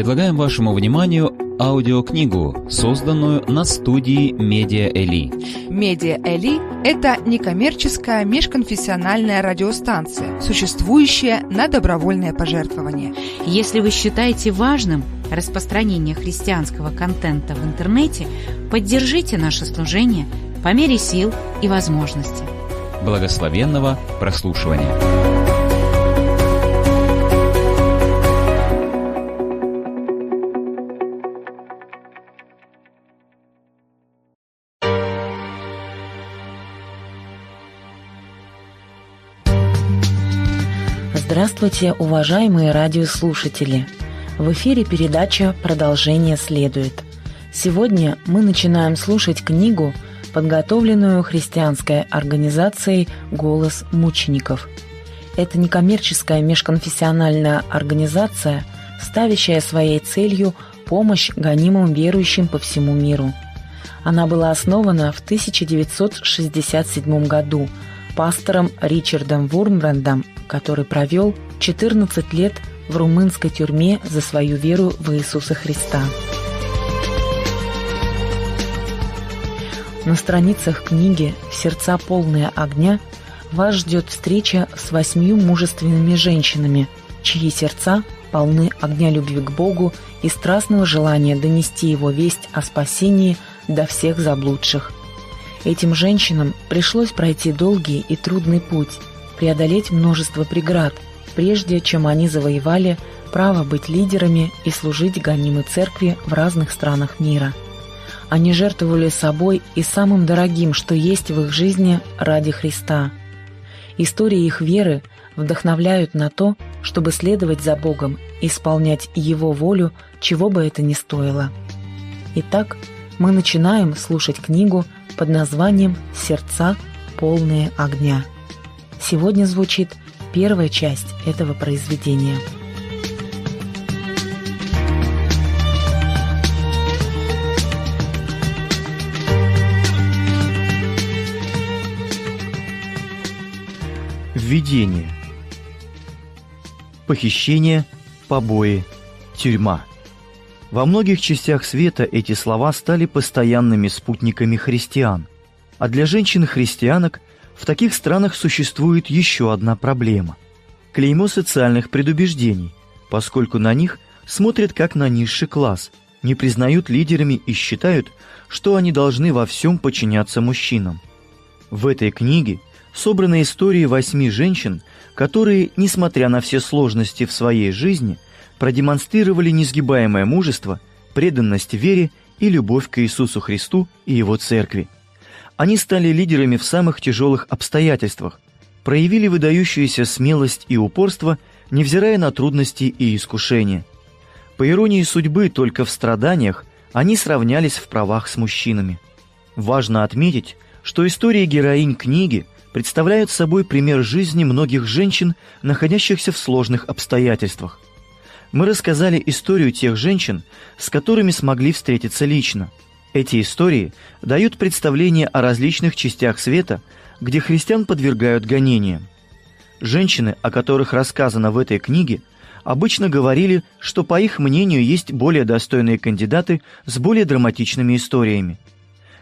Предлагаем вашему вниманию аудиокнигу, созданную на студии Медиа Эли. Медиа Эли – это некоммерческая межконфессиональная радиостанция, существующая на добровольное пожертвование. Если вы считаете важным распространение христианского контента в интернете, поддержите наше служение по мере сил и возможностей. Благословенного прослушивания! Здравствуйте, уважаемые радиослушатели! В эфире передача «Продолжение следует». Сегодня мы начинаем слушать книгу, подготовленную христианской организацией «Голос мучеников». Это некоммерческая межконфессиональная организация, ставящая своей целью помощь гонимым верующим по всему миру. Она была основана в 1967 году пастором Ричардом Вурмбрандом который провел 14 лет в румынской тюрьме за свою веру в Иисуса Христа. На страницах книги «Сердца полные огня» вас ждет встреча с восьмью мужественными женщинами, чьи сердца полны огня любви к Богу и страстного желания донести Его весть о спасении до всех заблудших. Этим женщинам пришлось пройти долгий и трудный путь – преодолеть множество преград, прежде чем они завоевали право быть лидерами и служить гонимой церкви в разных странах мира. Они жертвовали собой и самым дорогим, что есть в их жизни ради Христа. Истории их веры вдохновляют на то, чтобы следовать за Богом исполнять Его волю, чего бы это ни стоило. Итак, мы начинаем слушать книгу под названием «Сердца, полные огня». Сегодня звучит первая часть этого произведения. Введение. Похищение, побои, тюрьма. Во многих частях света эти слова стали постоянными спутниками христиан, а для женщин-христианок в таких странах существует еще одна проблема – клеймо социальных предубеждений, поскольку на них смотрят как на низший класс, не признают лидерами и считают, что они должны во всем подчиняться мужчинам. В этой книге собраны истории восьми женщин, которые, несмотря на все сложности в своей жизни, продемонстрировали несгибаемое мужество, преданность вере и любовь к Иисусу Христу и Его Церкви. Они стали лидерами в самых тяжелых обстоятельствах, проявили выдающуюся смелость и упорство, невзирая на трудности и искушения. По иронии судьбы, только в страданиях они сравнялись в правах с мужчинами. Важно отметить, что истории героинь книги представляют собой пример жизни многих женщин, находящихся в сложных обстоятельствах. Мы рассказали историю тех женщин, с которыми смогли встретиться лично – эти истории дают представление о различных частях света, где христиан подвергают гонениям. Женщины, о которых рассказано в этой книге, обычно говорили, что по их мнению есть более достойные кандидаты с более драматичными историями.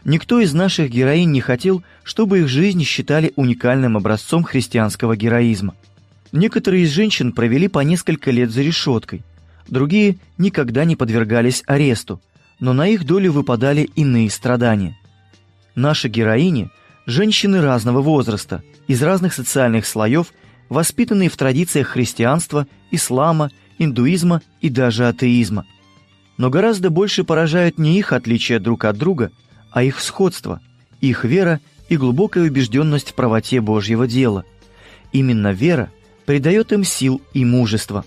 Никто из наших героинь не хотел, чтобы их жизнь считали уникальным образцом христианского героизма. Некоторые из женщин провели по несколько лет за решеткой, другие никогда не подвергались аресту, но на их долю выпадали иные страдания. Наши героини – женщины разного возраста, из разных социальных слоев, воспитанные в традициях христианства, ислама, индуизма и даже атеизма. Но гораздо больше поражают не их отличия друг от друга, а их сходство, их вера и глубокая убежденность в правоте Божьего дела. Именно вера придает им сил и мужество.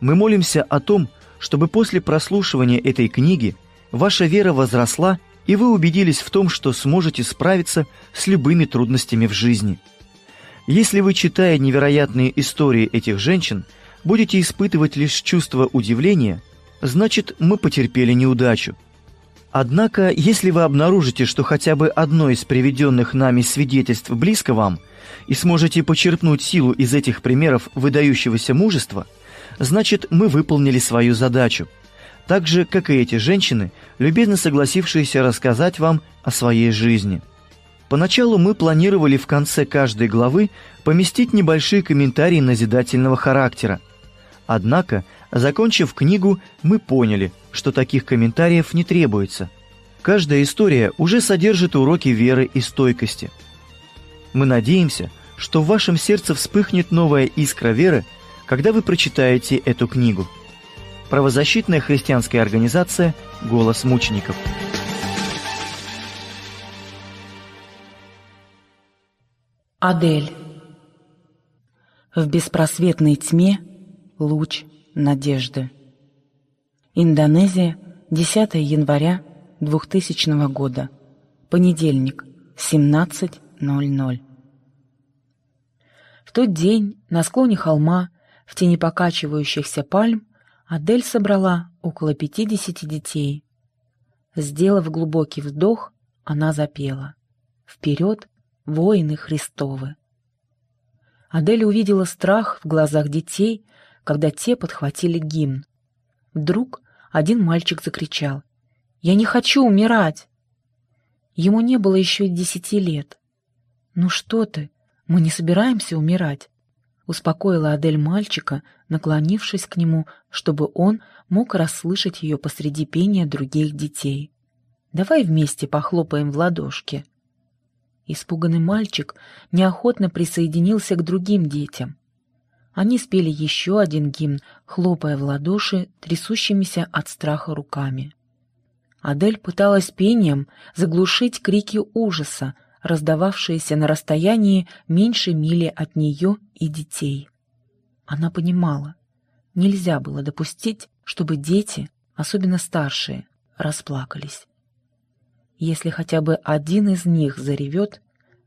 Мы молимся о том, чтобы после прослушивания этой книги ваша вера возросла, и вы убедились в том, что сможете справиться с любыми трудностями в жизни. Если вы, читая невероятные истории этих женщин, будете испытывать лишь чувство удивления, значит, мы потерпели неудачу. Однако, если вы обнаружите, что хотя бы одно из приведенных нами свидетельств близко вам, и сможете почерпнуть силу из этих примеров выдающегося мужества – значит, мы выполнили свою задачу. Так же, как и эти женщины, любезно согласившиеся рассказать вам о своей жизни. Поначалу мы планировали в конце каждой главы поместить небольшие комментарии назидательного характера. Однако, закончив книгу, мы поняли, что таких комментариев не требуется. Каждая история уже содержит уроки веры и стойкости. Мы надеемся, что в вашем сердце вспыхнет новая искра веры, когда вы прочитаете эту книгу. Правозащитная христианская организация «Голос мучеников». Адель. В беспросветной тьме луч надежды. Индонезия, 10 января 2000 года. Понедельник, 17.00. В тот день на склоне холма, в тени покачивающихся пальм, Адель собрала около 50 детей. Сделав глубокий вдох, она запела. «Вперед, воины Христовы!» Адель увидела страх в глазах детей, когда те подхватили гимн. Вдруг один мальчик закричал. «Я не хочу умирать!» Ему не было еще десяти лет. «Ну что ты, мы не собираемся умирать!» Успокоила Адель мальчика, наклонившись к нему, чтобы он мог расслышать ее посреди пения других детей. «Давай вместе похлопаем в ладошки!» Испуганный мальчик неохотно присоединился к другим детям. Они спели еще один гимн, хлопая в ладоши, трясущимися от страха руками. Адель пыталась пением заглушить крики ужаса, раздававшиеся на расстоянии меньше мили от нее и детей. Она понимала, нельзя было допустить, чтобы дети, особенно старшие, расплакались. Если хотя бы один из них заревет,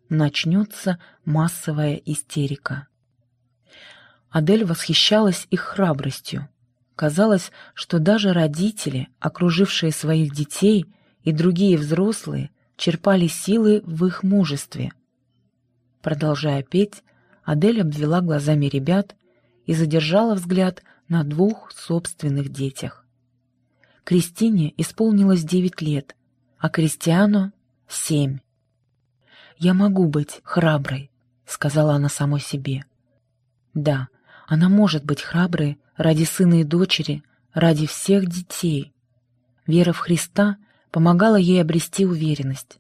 начнется массовая истерика. Адель восхищалась их храбростью. Казалось, что даже родители, окружившие своих детей, и другие взрослые черпали силы в их мужестве. Продолжая петь, Адель обвела глазами ребят и задержала взгляд на двух собственных детях. Кристине исполнилось девять лет, а Кристиану — семь. «Я могу быть храброй», — сказала она самой себе. «Да, она может быть храброй ради сына и дочери, ради всех детей. Вера в Христа помогала ей обрести уверенность.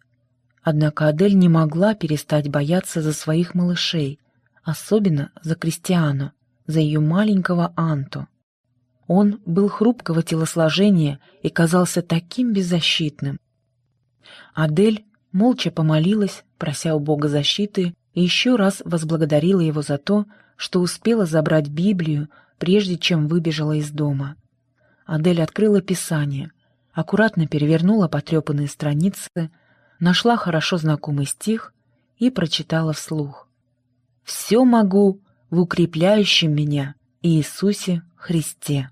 Однако Адель не могла перестать бояться за своих малышей, особенно за Кристиану, за ее маленького Анту. Он был хрупкого телосложения и казался таким беззащитным. Адель молча помолилась, прося у Бога защиты, и еще раз возблагодарила его за то, что успела забрать Библию, прежде чем выбежала из дома. Адель открыла Писание, аккуратно перевернула потрепанные страницы, нашла хорошо знакомый стих и прочитала вслух. «Все могу в укрепляющем меня Иисусе Христе».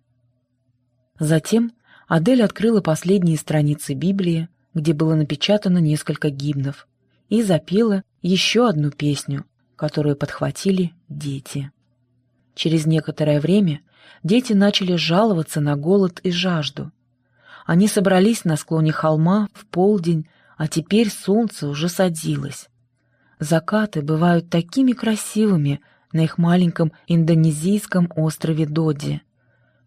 Затем Адель открыла последние страницы Библии, где было напечатано несколько гимнов, и запела еще одну песню, которую подхватили дети. Через некоторое время дети начали жаловаться на голод и жажду. Они собрались на склоне холма в полдень, а теперь солнце уже садилось. Закаты бывают такими красивыми на их маленьком индонезийском острове Доди.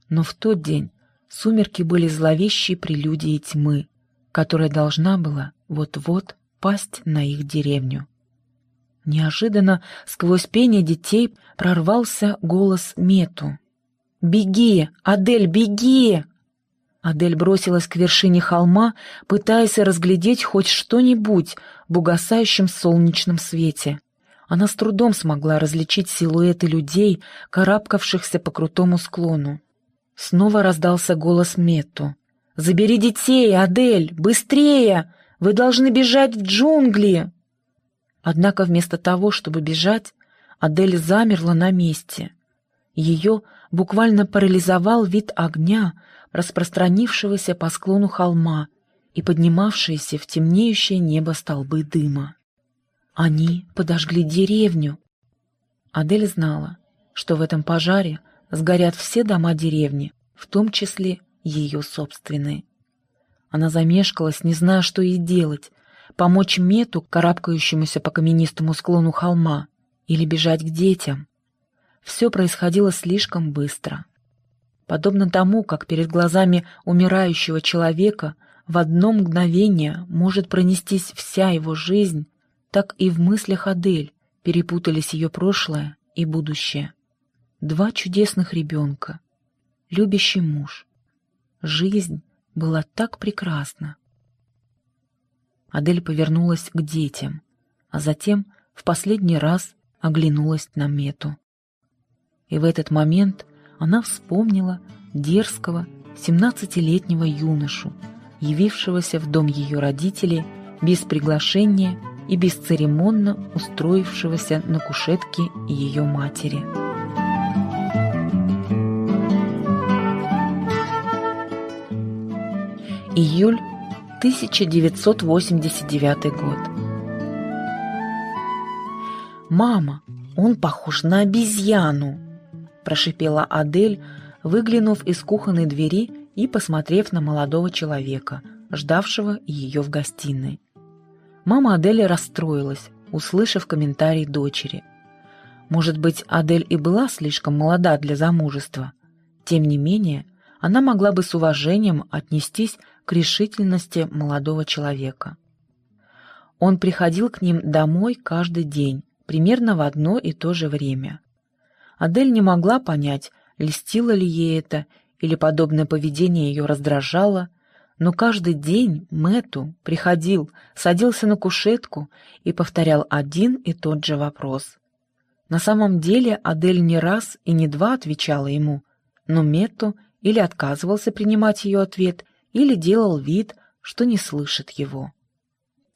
Но в тот день сумерки были зловещей прелюдией тьмы, которая должна была вот-вот пасть на их деревню. Неожиданно сквозь пение детей прорвался голос Мету. «Беги, Адель, беги!» Адель бросилась к вершине холма, пытаясь разглядеть хоть что-нибудь в угасающем солнечном свете. Она с трудом смогла различить силуэты людей, карабкавшихся по крутому склону. Снова раздался голос Мету. «Забери детей, Адель! Быстрее! Вы должны бежать в джунгли!» Однако вместо того, чтобы бежать, Адель замерла на месте. Ее буквально парализовал вид огня, распространившегося по склону холма и поднимавшиеся в темнеющее небо столбы дыма. Они подожгли деревню. Адель знала, что в этом пожаре сгорят все дома деревни, в том числе ее собственные. Она замешкалась, не зная, что ей делать, помочь Мету, карабкающемуся по каменистому склону холма, или бежать к детям. Все происходило слишком быстро. Подобно тому, как перед глазами умирающего человека в одно мгновение может пронестись вся его жизнь, так и в мыслях Адель перепутались ее прошлое и будущее. Два чудесных ребенка, любящий муж. Жизнь была так прекрасна. Адель повернулась к детям, а затем в последний раз оглянулась на Мету. И в этот момент она вспомнила дерзкого семнадцатилетнего юношу, явившегося в дом ее родителей без приглашения и бесцеремонно устроившегося на кушетке ее матери. Июль 1989 год. «Мама, он похож на обезьяну!» – прошипела Адель, выглянув из кухонной двери и посмотрев на молодого человека, ждавшего ее в гостиной. Мама Адели расстроилась, услышав комментарий дочери. Может быть, Адель и была слишком молода для замужества. Тем не менее, она могла бы с уважением отнестись к решительности молодого человека. Он приходил к ним домой каждый день, примерно в одно и то же время. Адель не могла понять, льстило ли ей это, или подобное поведение ее раздражало, но каждый день Мэту приходил, садился на кушетку и повторял один и тот же вопрос. На самом деле Адель не раз и не два отвечала ему, но Метту или отказывался принимать ее ответ, или делал вид, что не слышит его.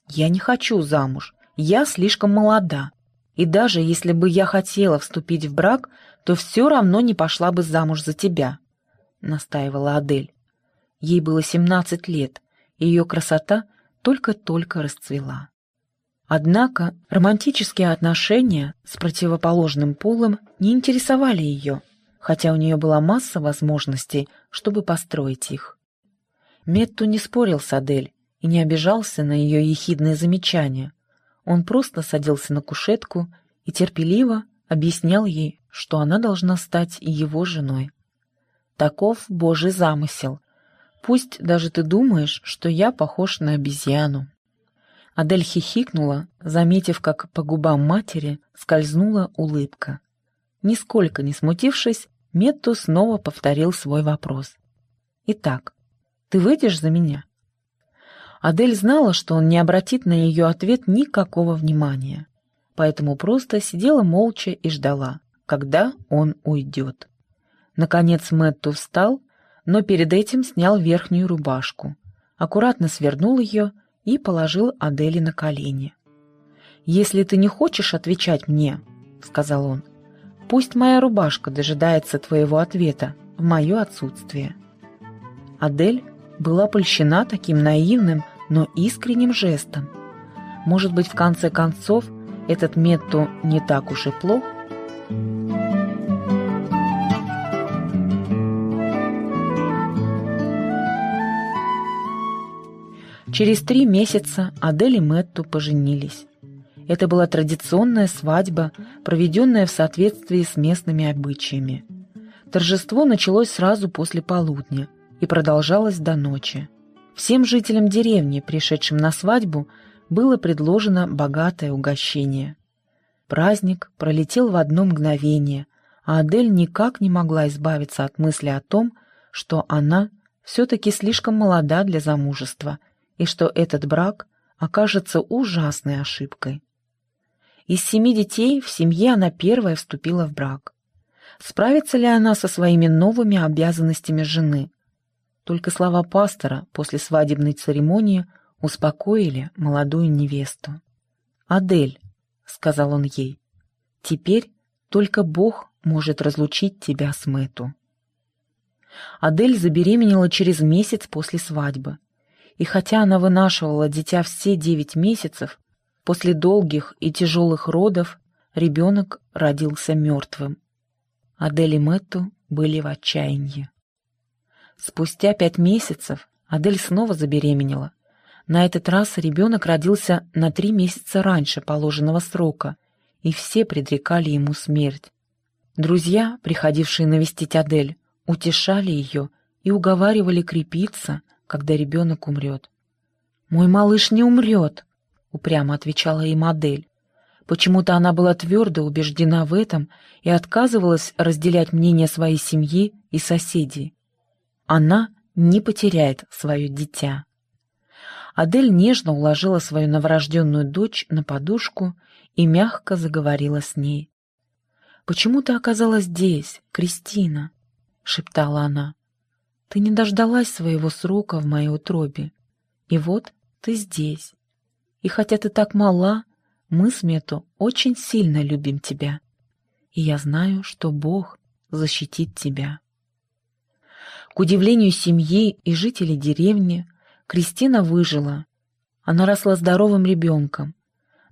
«Я не хочу замуж, я слишком молода, и даже если бы я хотела вступить в брак, то все равно не пошла бы замуж за тебя», — настаивала Адель. Ей было 17 лет, и ее красота только-только расцвела. Однако романтические отношения с противоположным полом не интересовали ее, хотя у нее была масса возможностей, чтобы построить их. Метту не спорил с Адель и не обижался на ее ехидные замечания. Он просто садился на кушетку и терпеливо объяснял ей, что она должна стать его женой. Таков Божий замысел, Пусть даже ты думаешь, что я похож на обезьяну». Адель хихикнула, заметив, как по губам матери скользнула улыбка. Нисколько не смутившись, Метту снова повторил свой вопрос. «Итак, ты выйдешь за меня?» Адель знала, что он не обратит на ее ответ никакого внимания, поэтому просто сидела молча и ждала, когда он уйдет. Наконец Мэтту встал но перед этим снял верхнюю рубашку, аккуратно свернул ее и положил Адели на колени. «Если ты не хочешь отвечать мне, — сказал он, — пусть моя рубашка дожидается твоего ответа в мое отсутствие». Адель была польщена таким наивным, но искренним жестом. Может быть, в конце концов, этот Метту не так уж и плох? Через три месяца Адель и Мэтту поженились. Это была традиционная свадьба, проведенная в соответствии с местными обычаями. Торжество началось сразу после полудня и продолжалось до ночи. Всем жителям деревни, пришедшим на свадьбу, было предложено богатое угощение. Праздник пролетел в одно мгновение, а Адель никак не могла избавиться от мысли о том, что она все-таки слишком молода для замужества и что этот брак окажется ужасной ошибкой. Из семи детей в семье она первая вступила в брак. Справится ли она со своими новыми обязанностями жены? Только слова пастора после свадебной церемонии успокоили молодую невесту. «Адель», — сказал он ей, — «теперь только Бог может разлучить тебя с Мэту». Адель забеременела через месяц после свадьбы и хотя она вынашивала дитя все девять месяцев, после долгих и тяжелых родов ребенок родился мертвым. Адель и Мэтту были в отчаянии. Спустя пять месяцев Адель снова забеременела. На этот раз ребенок родился на три месяца раньше положенного срока, и все предрекали ему смерть. Друзья, приходившие навестить Адель, утешали ее и уговаривали крепиться, когда ребенок умрет. «Мой малыш не умрет», — упрямо отвечала им Адель. Почему-то она была твердо убеждена в этом и отказывалась разделять мнение своей семьи и соседей. Она не потеряет свое дитя. Адель нежно уложила свою новорожденную дочь на подушку и мягко заговорила с ней. «Почему ты оказалась здесь, Кристина?» — шептала она. «Ты не дождалась своего срока в моей утробе. И вот ты здесь. И хотя ты так мала, мы с Мету очень сильно любим тебя. И я знаю, что Бог защитит тебя». К удивлению семьи и жителей деревни, Кристина выжила. Она росла здоровым ребенком.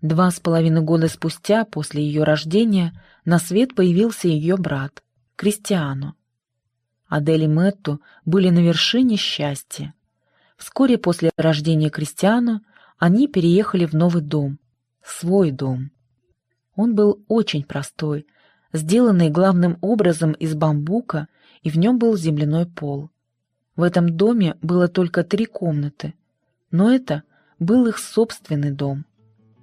Два с половиной года спустя, после ее рождения, на свет появился ее брат, Кристиану. Адель и Мэтту были на вершине счастья. Вскоре после рождения Кристиану они переехали в новый дом, свой дом. Он был очень простой, сделанный главным образом из бамбука и в нем был земляной пол. В этом доме было только три комнаты, но это был их собственный дом.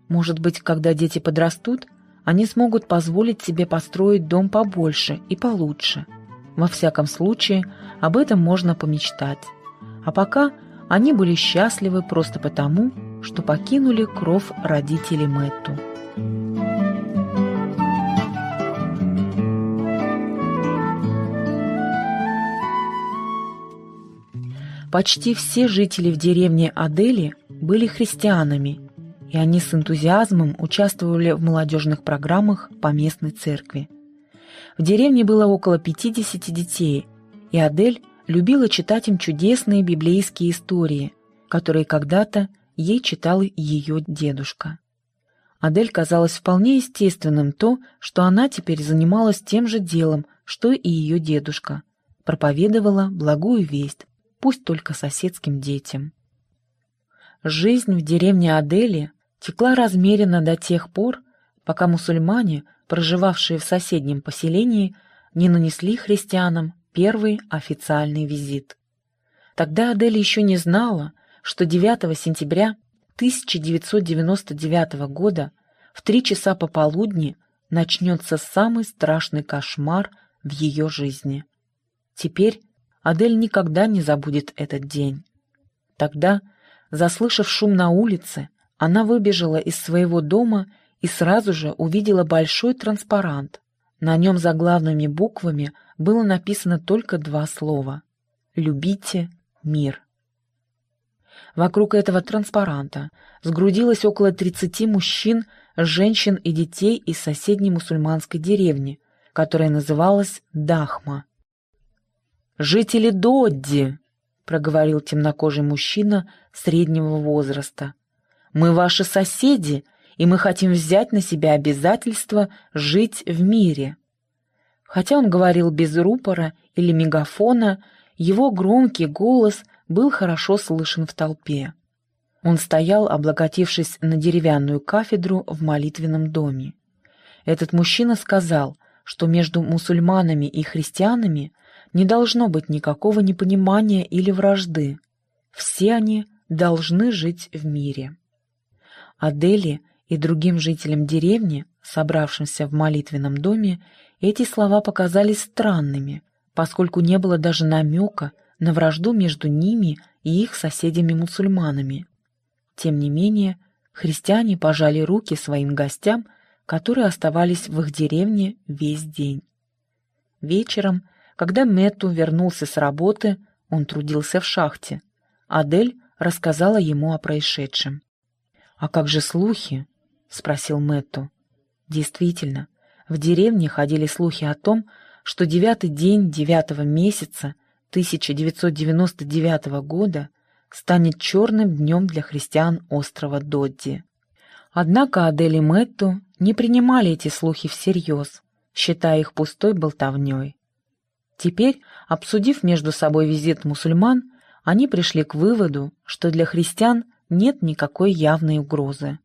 Может быть, когда дети подрастут, они смогут позволить себе построить дом побольше и получше. Во всяком случае, об этом можно помечтать. А пока они были счастливы просто потому, что покинули кров родителей Мэтту. Почти все жители в деревне Адели были христианами, и они с энтузиазмом участвовали в молодежных программах по местной церкви. В деревне было около 50 детей, и Адель любила читать им чудесные библейские истории, которые когда-то ей читал ее дедушка. Адель казалось вполне естественным то, что она теперь занималась тем же делом, что и ее дедушка, проповедовала благую весть, пусть только соседским детям. Жизнь в деревне Адели текла размеренно до тех пор, пока мусульмане, проживавшие в соседнем поселении, не нанесли христианам первый официальный визит. Тогда Адель еще не знала, что 9 сентября 1999 года в три часа пополудни начнется самый страшный кошмар в ее жизни. Теперь Адель никогда не забудет этот день. Тогда, заслышав шум на улице, она выбежала из своего дома и сразу же увидела большой транспарант. На нем заглавными буквами было написано только два слова «Любите мир». Вокруг этого транспаранта сгрудилось около 30 мужчин, женщин и детей из соседней мусульманской деревни, которая называлась Дахма. «Жители Додди», — проговорил темнокожий мужчина среднего возраста. «Мы ваши соседи, и мы хотим взять на себя обязательство жить в мире». Хотя он говорил без рупора или мегафона, его громкий голос был хорошо слышен в толпе. Он стоял, облокотившись на деревянную кафедру в молитвенном доме. Этот мужчина сказал, что между мусульманами и христианами не должно быть никакого непонимания или вражды. Все они должны жить в мире. Адели и другим жителям деревни, собравшимся в молитвенном доме, эти слова показались странными, поскольку не было даже намека на вражду между ними и их соседями-мусульманами. Тем не менее, христиане пожали руки своим гостям, которые оставались в их деревне весь день. Вечером когда Мэтту вернулся с работы, он трудился в шахте. Адель рассказала ему о происшедшем. «А как же слухи?» — спросил Мэтту. Действительно, в деревне ходили слухи о том, что девятый день девятого месяца 1999 года станет черным днем для христиан острова Додди. Однако Адель и Мэтту не принимали эти слухи всерьез, считая их пустой болтовней. Теперь, обсудив между собой визит мусульман, они пришли к выводу, что для христиан нет никакой явной угрозы.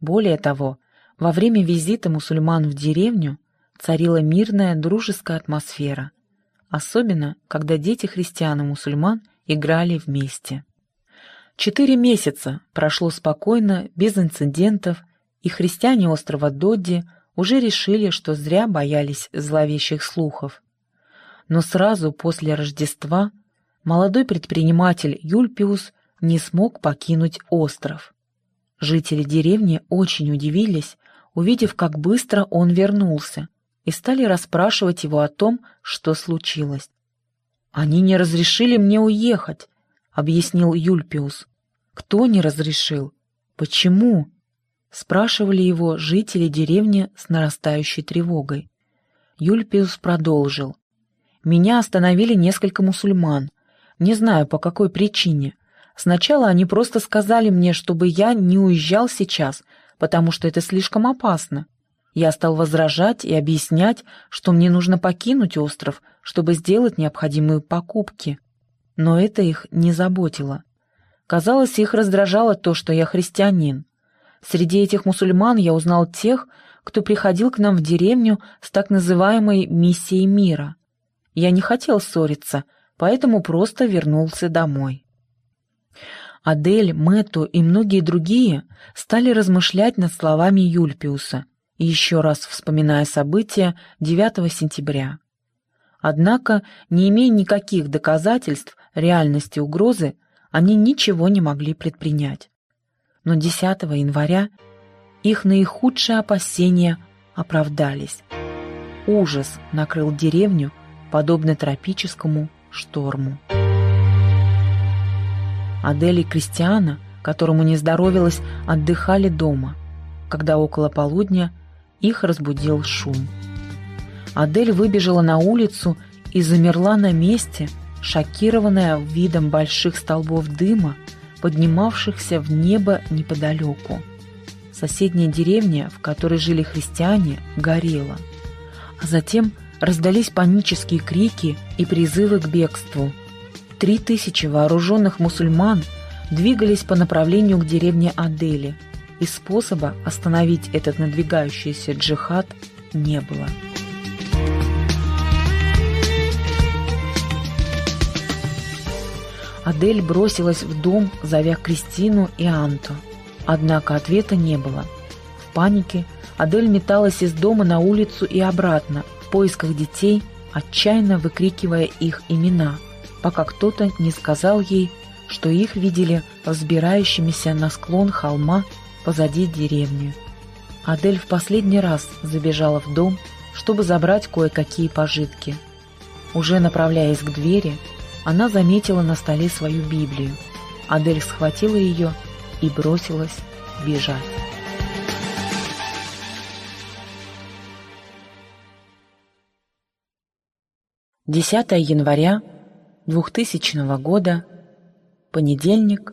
Более того, во время визита мусульман в деревню царила мирная дружеская атмосфера, особенно когда дети христиан и мусульман играли вместе. Четыре месяца прошло спокойно, без инцидентов, и христиане острова Додди уже решили, что зря боялись зловещих слухов. Но сразу после Рождества молодой предприниматель Юльпиус не смог покинуть остров. Жители деревни очень удивились, увидев, как быстро он вернулся, и стали расспрашивать его о том, что случилось. «Они не разрешили мне уехать», — объяснил Юльпиус. «Кто не разрешил? Почему?» — спрашивали его жители деревни с нарастающей тревогой. Юльпиус продолжил. «Меня остановили несколько мусульман. Не знаю, по какой причине. Сначала они просто сказали мне, чтобы я не уезжал сейчас, потому что это слишком опасно. Я стал возражать и объяснять, что мне нужно покинуть остров, чтобы сделать необходимые покупки. Но это их не заботило. Казалось, их раздражало то, что я христианин. Среди этих мусульман я узнал тех, кто приходил к нам в деревню с так называемой «миссией мира». Я не хотел ссориться, поэтому просто вернулся домой. Адель, Мэту и многие другие стали размышлять над словами Юльпиуса, еще раз вспоминая события 9 сентября. Однако, не имея никаких доказательств реальности угрозы, они ничего не могли предпринять. Но 10 января их наихудшие опасения оправдались. Ужас накрыл деревню, подобно тропическому шторму. Адель и Кристиана, которому не здоровилось, отдыхали дома, когда около полудня их разбудил шум. Адель выбежала на улицу и замерла на месте, шокированная видом больших столбов дыма, поднимавшихся в небо неподалеку. Соседняя деревня, в которой жили христиане, горела. А затем раздались панические крики и призывы к бегству. Три тысячи вооруженных мусульман двигались по направлению к деревне Адели, и способа остановить этот надвигающийся джихад не было. Адель бросилась в дом, зовя Кристину и Анту. Однако ответа не было. В панике Адель металась из дома на улицу и обратно, поисках детей, отчаянно выкрикивая их имена – пока кто-то не сказал ей, что их видели взбирающимися на склон холма позади деревни. Адель в последний раз забежала в дом, чтобы забрать кое-какие пожитки. Уже направляясь к двери, она заметила на столе свою Библию. Адель схватила ее и бросилась бежать. Десятое января 2000 года, понедельник,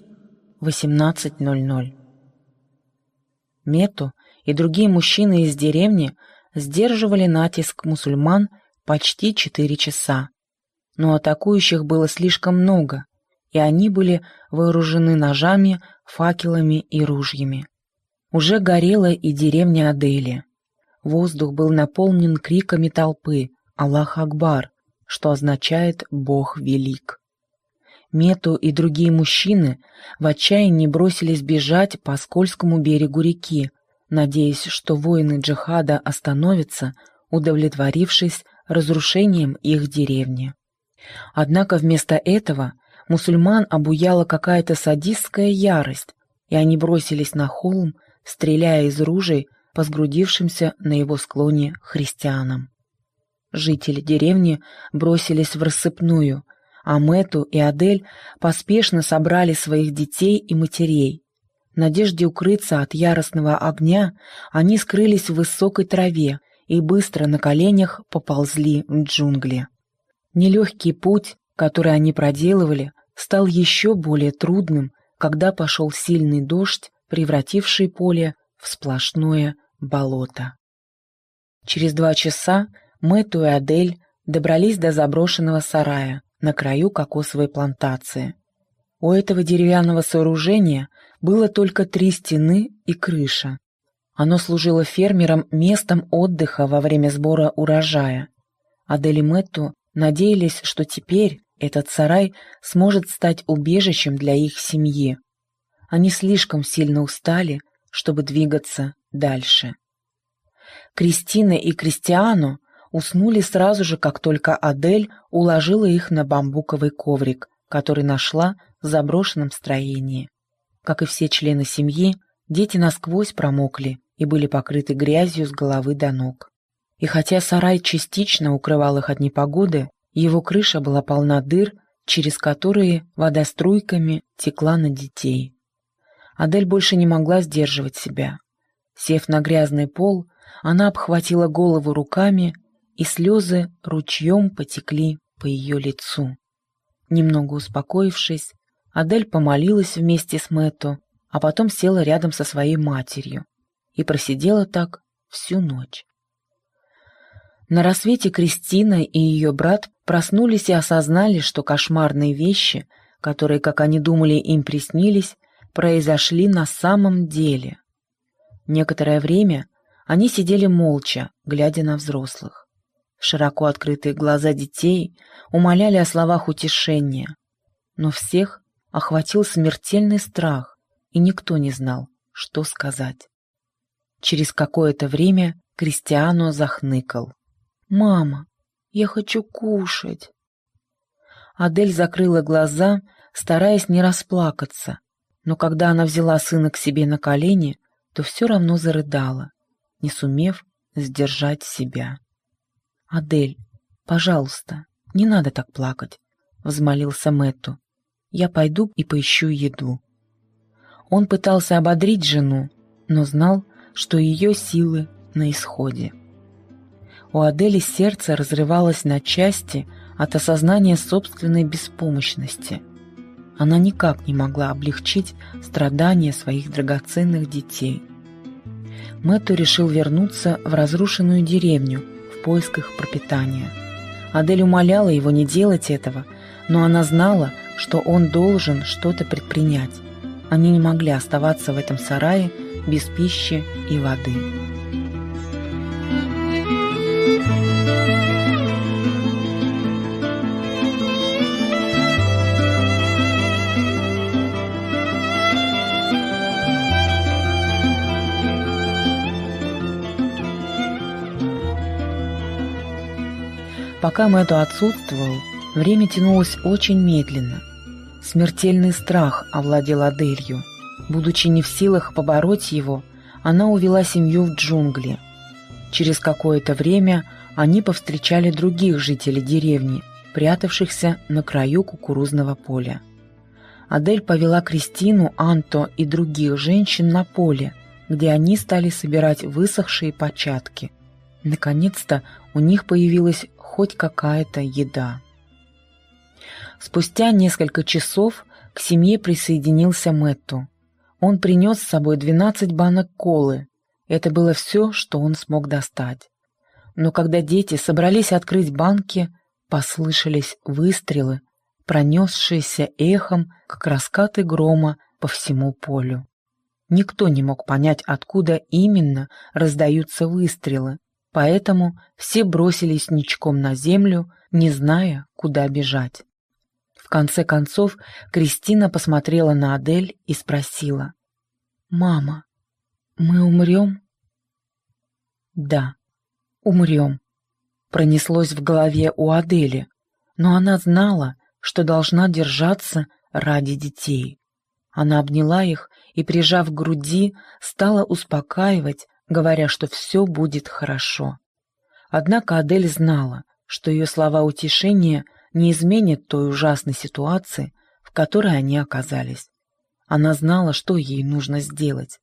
18.00. Мету и другие мужчины из деревни сдерживали натиск мусульман почти четыре часа. Но атакующих было слишком много, и они были вооружены ножами, факелами и ружьями. Уже горела и деревня Адели. Воздух был наполнен криками толпы «Аллах Акбар!», что означает «Бог велик». Мету и другие мужчины в отчаянии бросились бежать по скользкому берегу реки, надеясь, что воины джихада остановятся, удовлетворившись разрушением их деревни. Однако вместо этого мусульман обуяла какая-то садистская ярость, и они бросились на холм, стреляя из ружей по сгрудившимся на его склоне христианам. Жители деревни бросились в рассыпную, а Мэту и Адель поспешно собрали своих детей и матерей. В надежде укрыться от яростного огня, они скрылись в высокой траве и быстро на коленях поползли в джунгли. Нелегкий путь, который они проделывали, стал еще более трудным, когда пошел сильный дождь, превративший поле в сплошное болото. Через два часа Мэтту и Адель добрались до заброшенного сарая на краю кокосовой плантации. У этого деревянного сооружения было только три стены и крыша. Оно служило фермерам местом отдыха во время сбора урожая. Адель и Мэтту надеялись, что теперь этот сарай сможет стать убежищем для их семьи. Они слишком сильно устали, чтобы двигаться дальше. Кристина и Кристиану уснули сразу же, как только Адель уложила их на бамбуковый коврик, который нашла в заброшенном строении. Как и все члены семьи, дети насквозь промокли и были покрыты грязью с головы до ног. И хотя сарай частично укрывал их от непогоды, его крыша была полна дыр, через которые вода струйками текла на детей. Адель больше не могла сдерживать себя. Сев на грязный пол, она обхватила голову руками, и слезы ручьем потекли по ее лицу. Немного успокоившись, Адель помолилась вместе с Мэтто, а потом села рядом со своей матерью и просидела так всю ночь. На рассвете Кристина и ее брат проснулись и осознали, что кошмарные вещи, которые, как они думали, им приснились, произошли на самом деле. Некоторое время они сидели молча, глядя на взрослых. Широко открытые глаза детей умоляли о словах утешения, но всех охватил смертельный страх, и никто не знал, что сказать. Через какое-то время Кристиано захныкал. «Мама, я хочу кушать!» Адель закрыла глаза, стараясь не расплакаться, но когда она взяла сына к себе на колени, то все равно зарыдала, не сумев сдержать себя. «Адель, пожалуйста, не надо так плакать», — взмолился Мэтту. «Я пойду и поищу еду». Он пытался ободрить жену, но знал, что ее силы на исходе. У Адели сердце разрывалось на части от осознания собственной беспомощности. Она никак не могла облегчить страдания своих драгоценных детей. Мэтту решил вернуться в разрушенную деревню поисках пропитания. Адель умоляла его не делать этого, но она знала, что он должен что-то предпринять. Они не могли оставаться в этом сарае без пищи и воды. Пока Мэту отсутствовал, время тянулось очень медленно. Смертельный страх овладел Аделью. Будучи не в силах побороть его, она увела семью в джунгли. Через какое-то время они повстречали других жителей деревни, прятавшихся на краю кукурузного поля. Адель повела Кристину, Анто и других женщин на поле, где они стали собирать высохшие початки. Наконец-то у них появилась хоть какая-то еда. Спустя несколько часов к семье присоединился Мэтту. Он принес с собой 12 банок колы. Это было все, что он смог достать. Но когда дети собрались открыть банки, послышались выстрелы, пронесшиеся эхом, как раскаты грома по всему полю. Никто не мог понять, откуда именно раздаются выстрелы, поэтому все бросились ничком на землю, не зная, куда бежать. В конце концов, Кристина посмотрела на Адель и спросила. «Мама, мы умрем?» «Да, умрем», — пронеслось в голове у Адели, но она знала, что должна держаться ради детей. Она обняла их и, прижав к груди, стала успокаивать, говоря, что все будет хорошо. Однако Адель знала, что ее слова утешения не изменят той ужасной ситуации, в которой они оказались. Она знала, что ей нужно сделать.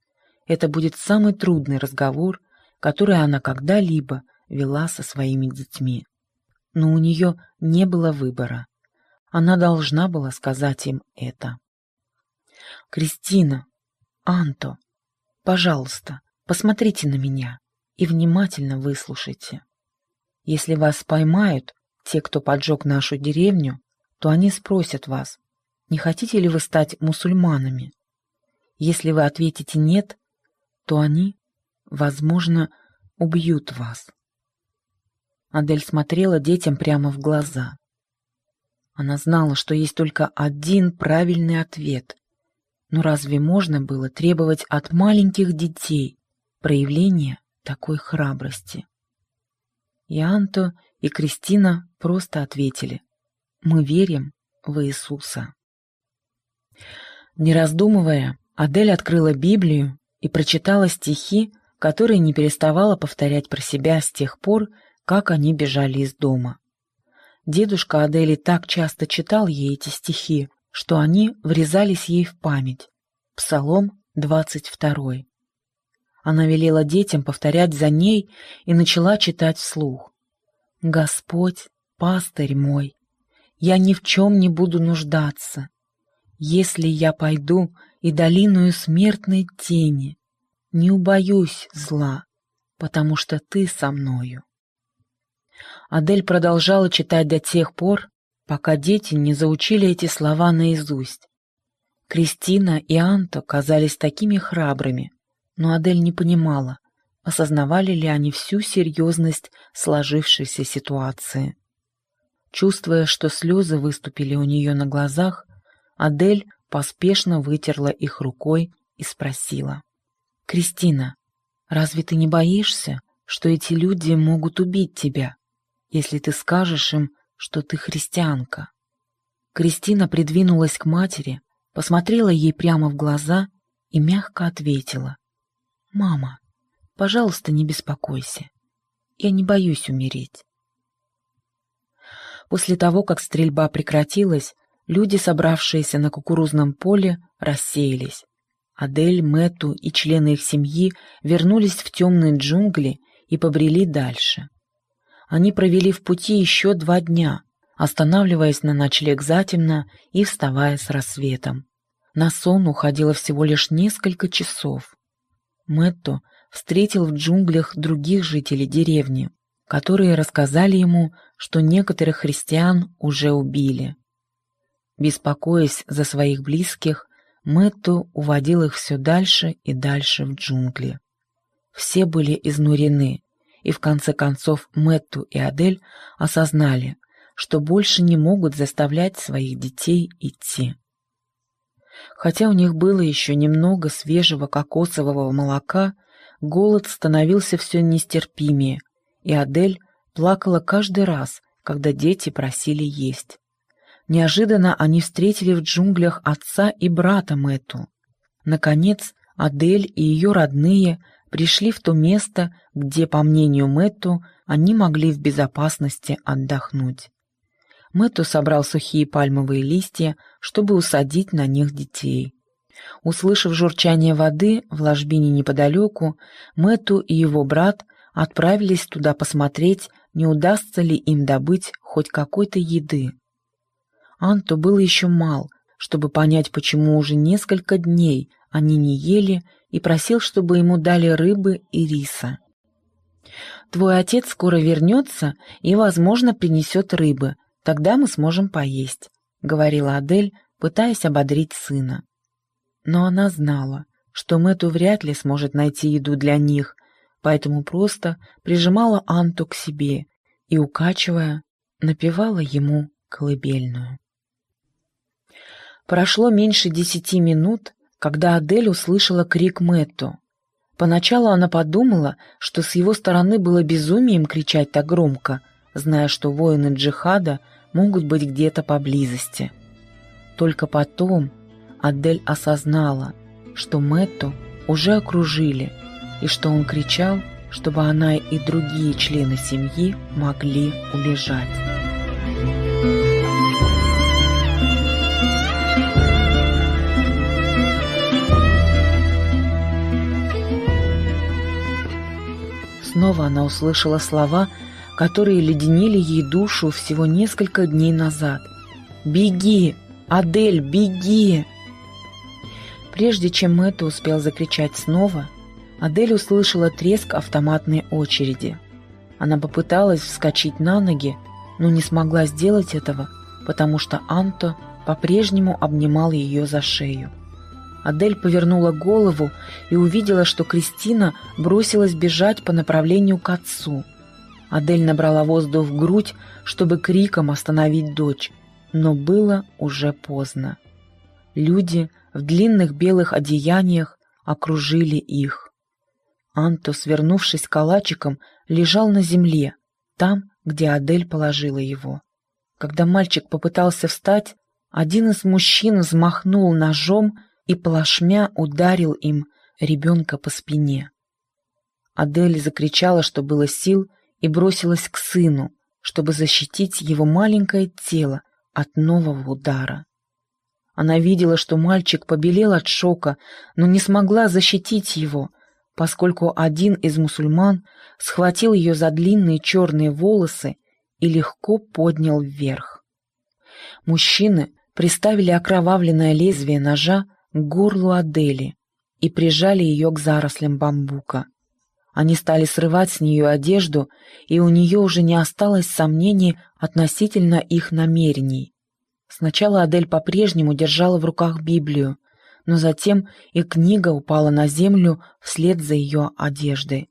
Это будет самый трудный разговор, который она когда-либо вела со своими детьми. Но у нее не было выбора. Она должна была сказать им это. «Кристина, Анто, пожалуйста, посмотрите на меня. и внимательно выслушайте. Если вас поймают, те, кто поджег нашу деревню, то они спросят вас, не хотите ли вы стать мусульманами. Если вы ответите «нет», то они, возможно, убьют вас. Адель смотрела детям прямо в глаза. Она знала, что есть только один правильный ответ. Но разве можно было требовать от маленьких детей проявления такой храбрости? И Анто, и Кристина просто ответили «Мы верим в Иисуса». Не раздумывая, Адель открыла Библию и прочитала стихи, которые не переставала повторять про себя с тех пор, как они бежали из дома. Дедушка Адели так часто читал ей эти стихи, что они врезались ей в память. Псалом 22. Она велела детям повторять за ней и начала читать вслух. «Господь, пастырь мой, я ни в чем не буду нуждаться. Если я пойду и долиною смертной тени, не убоюсь зла, потому что ты со мною. Адель продолжала читать до тех пор, пока дети не заучили эти слова наизусть. Кристина и Анто казались такими храбрыми, но Адель не понимала, осознавали ли они всю серьезность сложившейся ситуации. Чувствуя, что слезы выступили у нее на глазах, Адель поспешно вытерла их рукой и спросила. «Кристина, разве ты не боишься, что эти люди могут убить тебя?» если ты скажешь им, что ты христианка. Кристина придвинулась к матери, посмотрела ей прямо в глаза и мягко ответила. «Мама, пожалуйста, не беспокойся. Я не боюсь умереть». После того, как стрельба прекратилась, люди, собравшиеся на кукурузном поле, рассеялись. Адель, Мэту и члены их семьи вернулись в темные джунгли и побрели дальше. Они провели в пути еще два дня, останавливаясь на ночлег затемно и вставая с рассветом. На сон уходило всего лишь несколько часов. Мэтто встретил в джунглях других жителей деревни, которые рассказали ему, что некоторых христиан уже убили. Беспокоясь за своих близких, Мэтто уводил их все дальше и дальше в джунгли. Все были изнурены, и в конце концов Мэтту и Адель осознали, что больше не могут заставлять своих детей идти. Хотя у них было еще немного свежего кокосового молока, голод становился все нестерпимее, и Адель плакала каждый раз, когда дети просили есть. Неожиданно они встретили в джунглях отца и брата Мэту. Наконец, Адель и ее родные пришли в то место, где, по мнению Мэтту, они могли в безопасности отдохнуть. Мэтту собрал сухие пальмовые листья, чтобы усадить на них детей. Услышав журчание воды в ложбине неподалеку, Мэтту и его брат отправились туда посмотреть, не удастся ли им добыть хоть какой-то еды. Анту было еще мал, чтобы понять, почему уже несколько дней они не ели и просил, чтобы ему дали рыбы и риса. «Твой отец скоро вернется и, возможно, принесет рыбы. Тогда мы сможем поесть», — говорила Адель, пытаясь ободрить сына. Но она знала, что Мэту вряд ли сможет найти еду для них, поэтому просто прижимала Анту к себе и, укачивая, напевала ему колыбельную. Прошло меньше десяти минут, когда Адель услышала крик Мэтту. Поначалу она подумала, что с его стороны было безумием кричать так громко, зная, что воины джихада могут быть где-то поблизости. Только потом Адель осознала, что Мэтту уже окружили, и что он кричал, чтобы она и другие члены семьи могли убежать. Снова она услышала слова, которые леденили ей душу всего несколько дней назад. «Беги! Адель, беги!» Прежде чем Мэтт успел закричать снова, Адель услышала треск автоматной очереди. Она попыталась вскочить на ноги, но не смогла сделать этого, потому что Анто по-прежнему обнимал ее за шею. Адель повернула голову и увидела, что Кристина бросилась бежать по направлению к отцу. Адель набрала воздух в грудь, чтобы криком остановить дочь, но было уже поздно. Люди в длинных белых одеяниях окружили их. Анто, свернувшись калачиком, лежал на земле, там, где Адель положила его. Когда мальчик попытался встать, один из мужчин взмахнул ножом и плашмя ударил им ребенка по спине. Адель закричала, что было сил, и бросилась к сыну, чтобы защитить его маленькое тело от нового удара. Она видела, что мальчик побелел от шока, но не смогла защитить его, поскольку один из мусульман схватил ее за длинные черные волосы и легко поднял вверх. Мужчины приставили окровавленное лезвие ножа к горлу Адели и прижали ее к зарослям бамбука. Они стали срывать с нее одежду, и у нее уже не осталось сомнений относительно их намерений. Сначала Адель по-прежнему держала в руках Библию, но затем и книга упала на землю вслед за ее одеждой.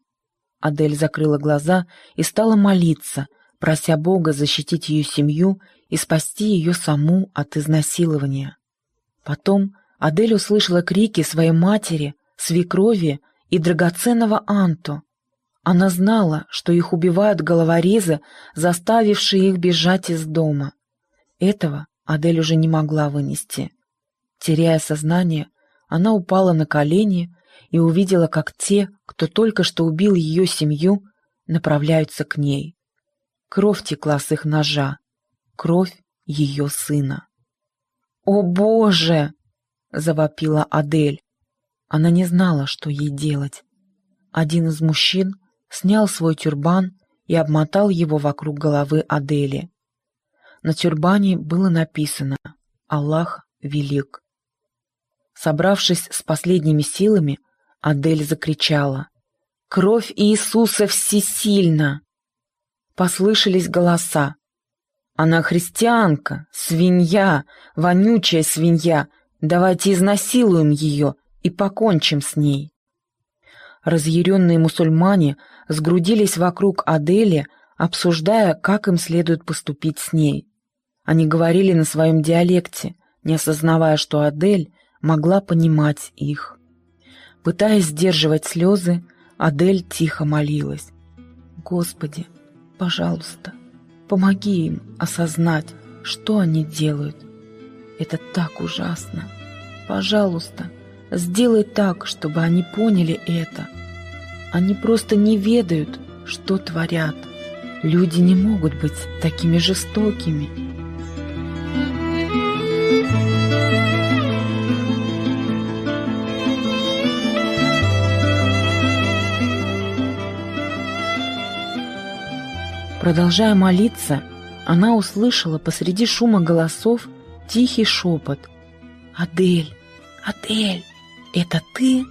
Адель закрыла глаза и стала молиться, прося Бога защитить ее семью и спасти ее саму от изнасилования. Потом Адель услышала крики своей матери, свекрови и драгоценного Анто. Она знала, что их убивают головорезы, заставившие их бежать из дома. Этого Адель уже не могла вынести. Теряя сознание, она упала на колени и увидела, как те, кто только что убил ее семью, направляются к ней. Кровь текла с их ножа, кровь ее сына. «О, Боже!» — завопила Адель. Она не знала, что ей делать. Один из мужчин снял свой тюрбан и обмотал его вокруг головы Адели. На тюрбане было написано «Аллах велик». Собравшись с последними силами, Адель закричала «Кровь Иисуса всесильна!» Послышались голоса. «Она христианка, свинья, вонючая свинья, давайте изнасилуем ее и покончим с ней». Разъяренные мусульмане сгрудились вокруг Адели, обсуждая, как им следует поступить с ней. Они говорили на своем диалекте, не осознавая, что Адель могла понимать их. Пытаясь сдерживать слезы, Адель тихо молилась. «Господи, пожалуйста, помоги им осознать, что они делают. Это так ужасно. Пожалуйста, сделай так, чтобы они поняли это. Они просто не ведают, что творят. Люди не могут быть такими жестокими». Продолжая молиться, она услышала посреди шума голосов тихий шепот. «Адель! Адель! Это ты?»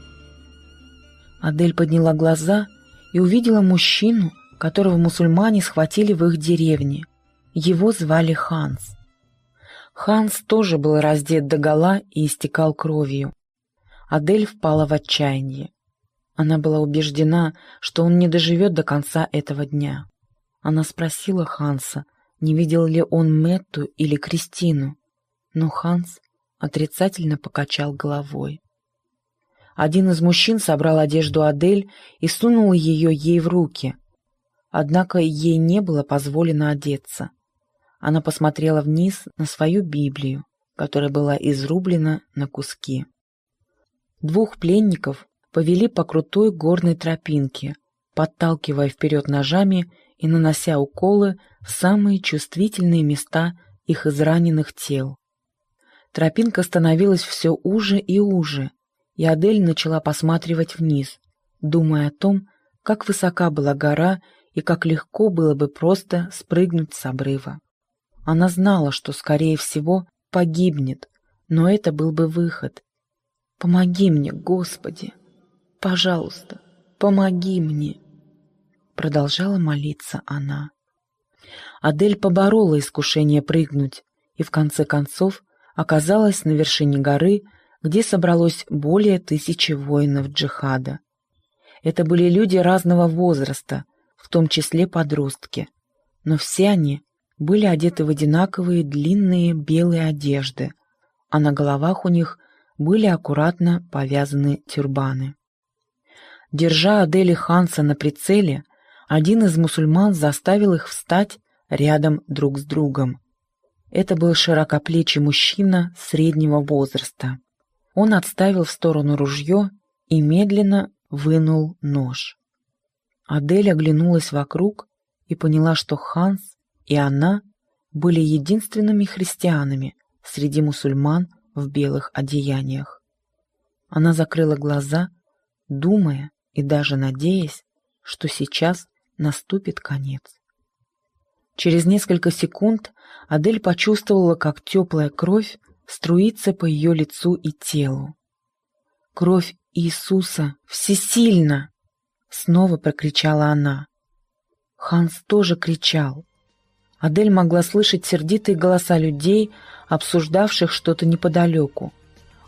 Адель подняла глаза и увидела мужчину, которого мусульмане схватили в их деревне. Его звали Ханс. Ханс тоже был раздет догола и истекал кровью. Адель впала в отчаяние. Она была убеждена, что он не доживет до конца этого дня. Она спросила Ханса, не видел ли он Мэтту или Кристину, но Ханс отрицательно покачал головой. Один из мужчин собрал одежду Адель и сунул ее ей в руки. Однако ей не было позволено одеться. Она посмотрела вниз на свою Библию, которая была изрублена на куски. Двух пленников повели по крутой горной тропинке, подталкивая вперед ножами и нанося уколы в самые чувствительные места их израненных тел. Тропинка становилась все уже и уже, и Адель начала посматривать вниз, думая о том, как высока была гора и как легко было бы просто спрыгнуть с обрыва. Она знала, что, скорее всего, погибнет, но это был бы выход. «Помоги мне, Господи! Пожалуйста!» помоги мне!» Продолжала молиться она. Адель поборола искушение прыгнуть и в конце концов оказалась на вершине горы, где собралось более тысячи воинов джихада. Это были люди разного возраста, в том числе подростки, но все они были одеты в одинаковые длинные белые одежды, а на головах у них были аккуратно повязаны тюрбаны. Держа Адели Ханса на прицеле, один из мусульман заставил их встать рядом друг с другом. Это был широкоплечий мужчина среднего возраста. Он отставил в сторону ружье и медленно вынул нож. Адель оглянулась вокруг и поняла, что Ханс и она были единственными христианами среди мусульман в белых одеяниях. Она закрыла глаза, думая и даже надеясь, что сейчас наступит конец. Через несколько секунд Адель почувствовала, как теплая кровь струится по ее лицу и телу. «Кровь Иисуса всесильна!» — снова прокричала она. Ханс тоже кричал. Адель могла слышать сердитые голоса людей, обсуждавших что-то неподалеку.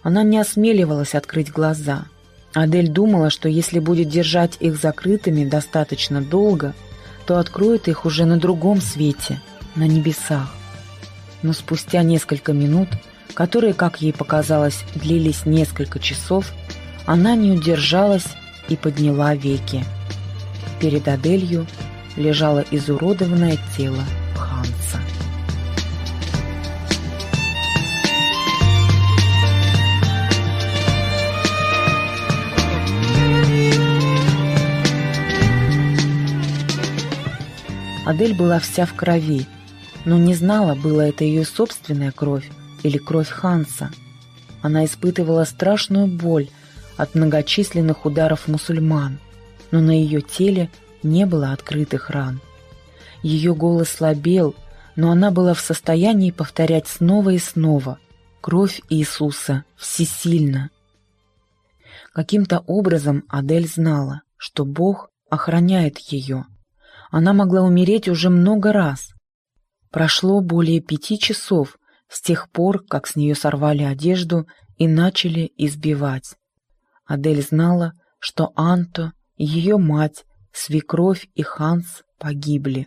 Она не осмеливалась открыть глаза. Адель думала, что если будет держать их закрытыми достаточно долго, то откроет их уже на другом свете, на небесах. Но спустя несколько минут, которые, как ей показалось, длились несколько часов, она не удержалась и подняла веки. Перед Аделью лежало изуродованное тело Ханса. Адель была вся в крови, но не знала, была это ее собственная кровь или кровь Ханса. Она испытывала страшную боль от многочисленных ударов мусульман, но на ее теле не было открытых ран. Ее голос слабел, но она была в состоянии повторять снова и снова «Кровь Иисуса всесильна». Каким-то образом Адель знала, что Бог охраняет ее. Она могла умереть уже много раз. Прошло более пяти часов с тех пор, как с нее сорвали одежду и начали избивать. Адель знала, что Анто, ее мать, свекровь и Ханс погибли.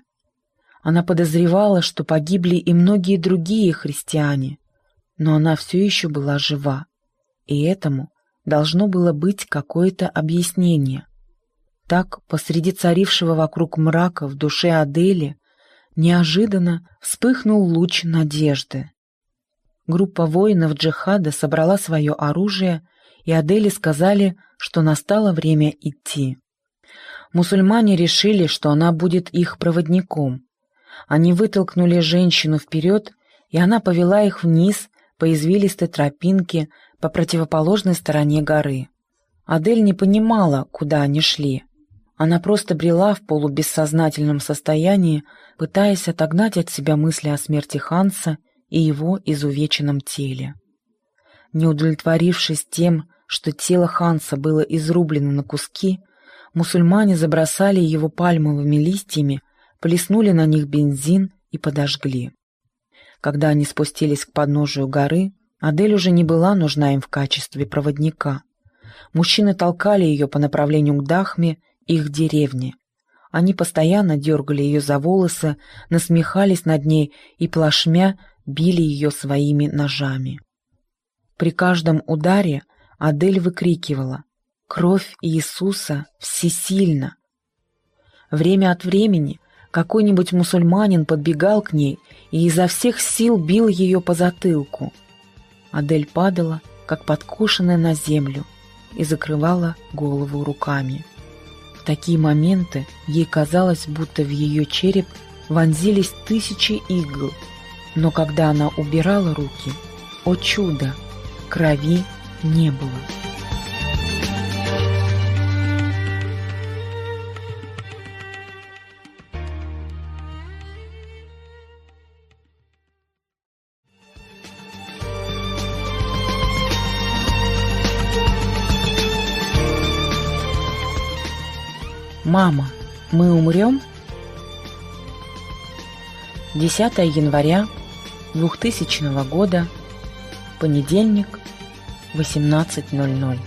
Она подозревала, что погибли и многие другие христиане, но она все еще была жива, и этому должно было быть какое-то объяснение. Так, посреди царившего вокруг мрака в душе Адели, неожиданно вспыхнул луч надежды. Группа воинов джихада собрала свое оружие, и Адели сказали, что настало время идти. Мусульмане решили, что она будет их проводником, они вытолкнули женщину вперед, и она повела их вниз по извилистой тропинке по противоположной стороне горы. Адель не понимала, куда они шли. Она просто брела в полубессознательном состоянии, пытаясь отогнать от себя мысли о смерти Ханса и его изувеченном теле. Не удовлетворившись тем, что тело Ханса было изрублено на куски, мусульмане забросали его пальмовыми листьями плеснули на них бензин и подожгли. Когда они спустились к подножию горы, Адель уже не была нужна им в качестве проводника. Мужчины толкали ее по направлению к Дахме, их деревне. Они постоянно дергали ее за волосы, насмехались над ней и плашмя били ее своими ножами. При каждом ударе Адель выкрикивала «Кровь Иисуса всесильна!». Время от времени какой-нибудь мусульманин подбегал к ней и изо всех сил бил ее по затылку. Адель падала, как подкушенная на землю, и закрывала голову руками. В такие моменты ей казалось, будто в ее череп вонзились тысячи игл, но когда она убирала руки, о чудо, крови не было. «Мама, мы умрем?» 10 января 2000 года, понедельник, 18.00.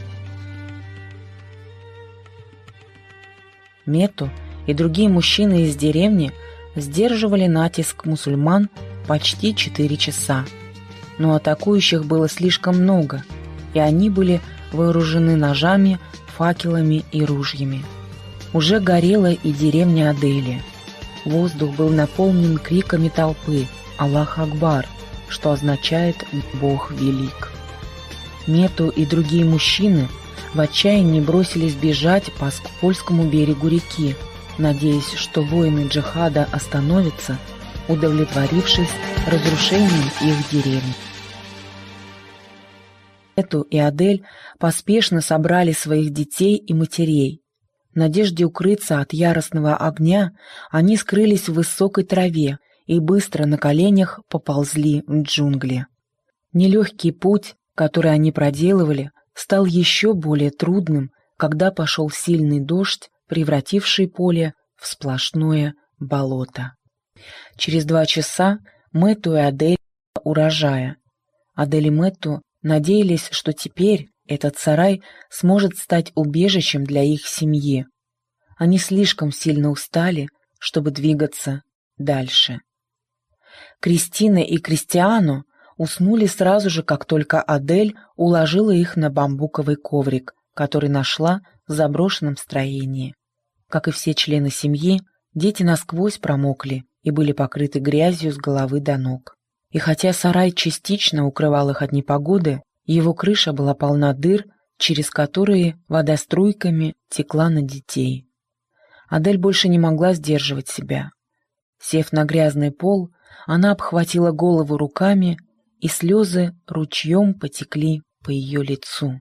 Мету и другие мужчины из деревни сдерживали натиск мусульман почти 4 часа. Но атакующих было слишком много, и они были вооружены ножами, факелами и ружьями. Уже горела и деревня Адели. Воздух был наполнен криками толпы «Аллах Акбар», что означает «Бог велик». Мету и другие мужчины в отчаянии бросились бежать по Сквольскому берегу реки, надеясь, что воины джихада остановятся, удовлетворившись разрушением их деревни. Эту и Адель поспешно собрали своих детей и матерей. В надежде укрыться от яростного огня, они скрылись в высокой траве и быстро на коленях поползли в джунгли. Нелегкий путь, который они проделывали, стал еще более трудным, когда пошел сильный дождь, превративший поле в сплошное болото. Через два часа Мэтту и Адель урожая. Адель и Мэтту надеялись, что теперь этот сарай сможет стать убежищем для их семьи. Они слишком сильно устали, чтобы двигаться дальше. Кристина и Кристиану уснули сразу же, как только Адель уложила их на бамбуковый коврик, который нашла в заброшенном строении. Как и все члены семьи, дети насквозь промокли и были покрыты грязью с головы до ног. И хотя сарай частично укрывал их от непогоды, его крыша была полна дыр, через которые вода струйками текла на детей. Адель больше не могла сдерживать себя. Сев на грязный пол, она обхватила голову руками, и слезы ручьем потекли по ее лицу.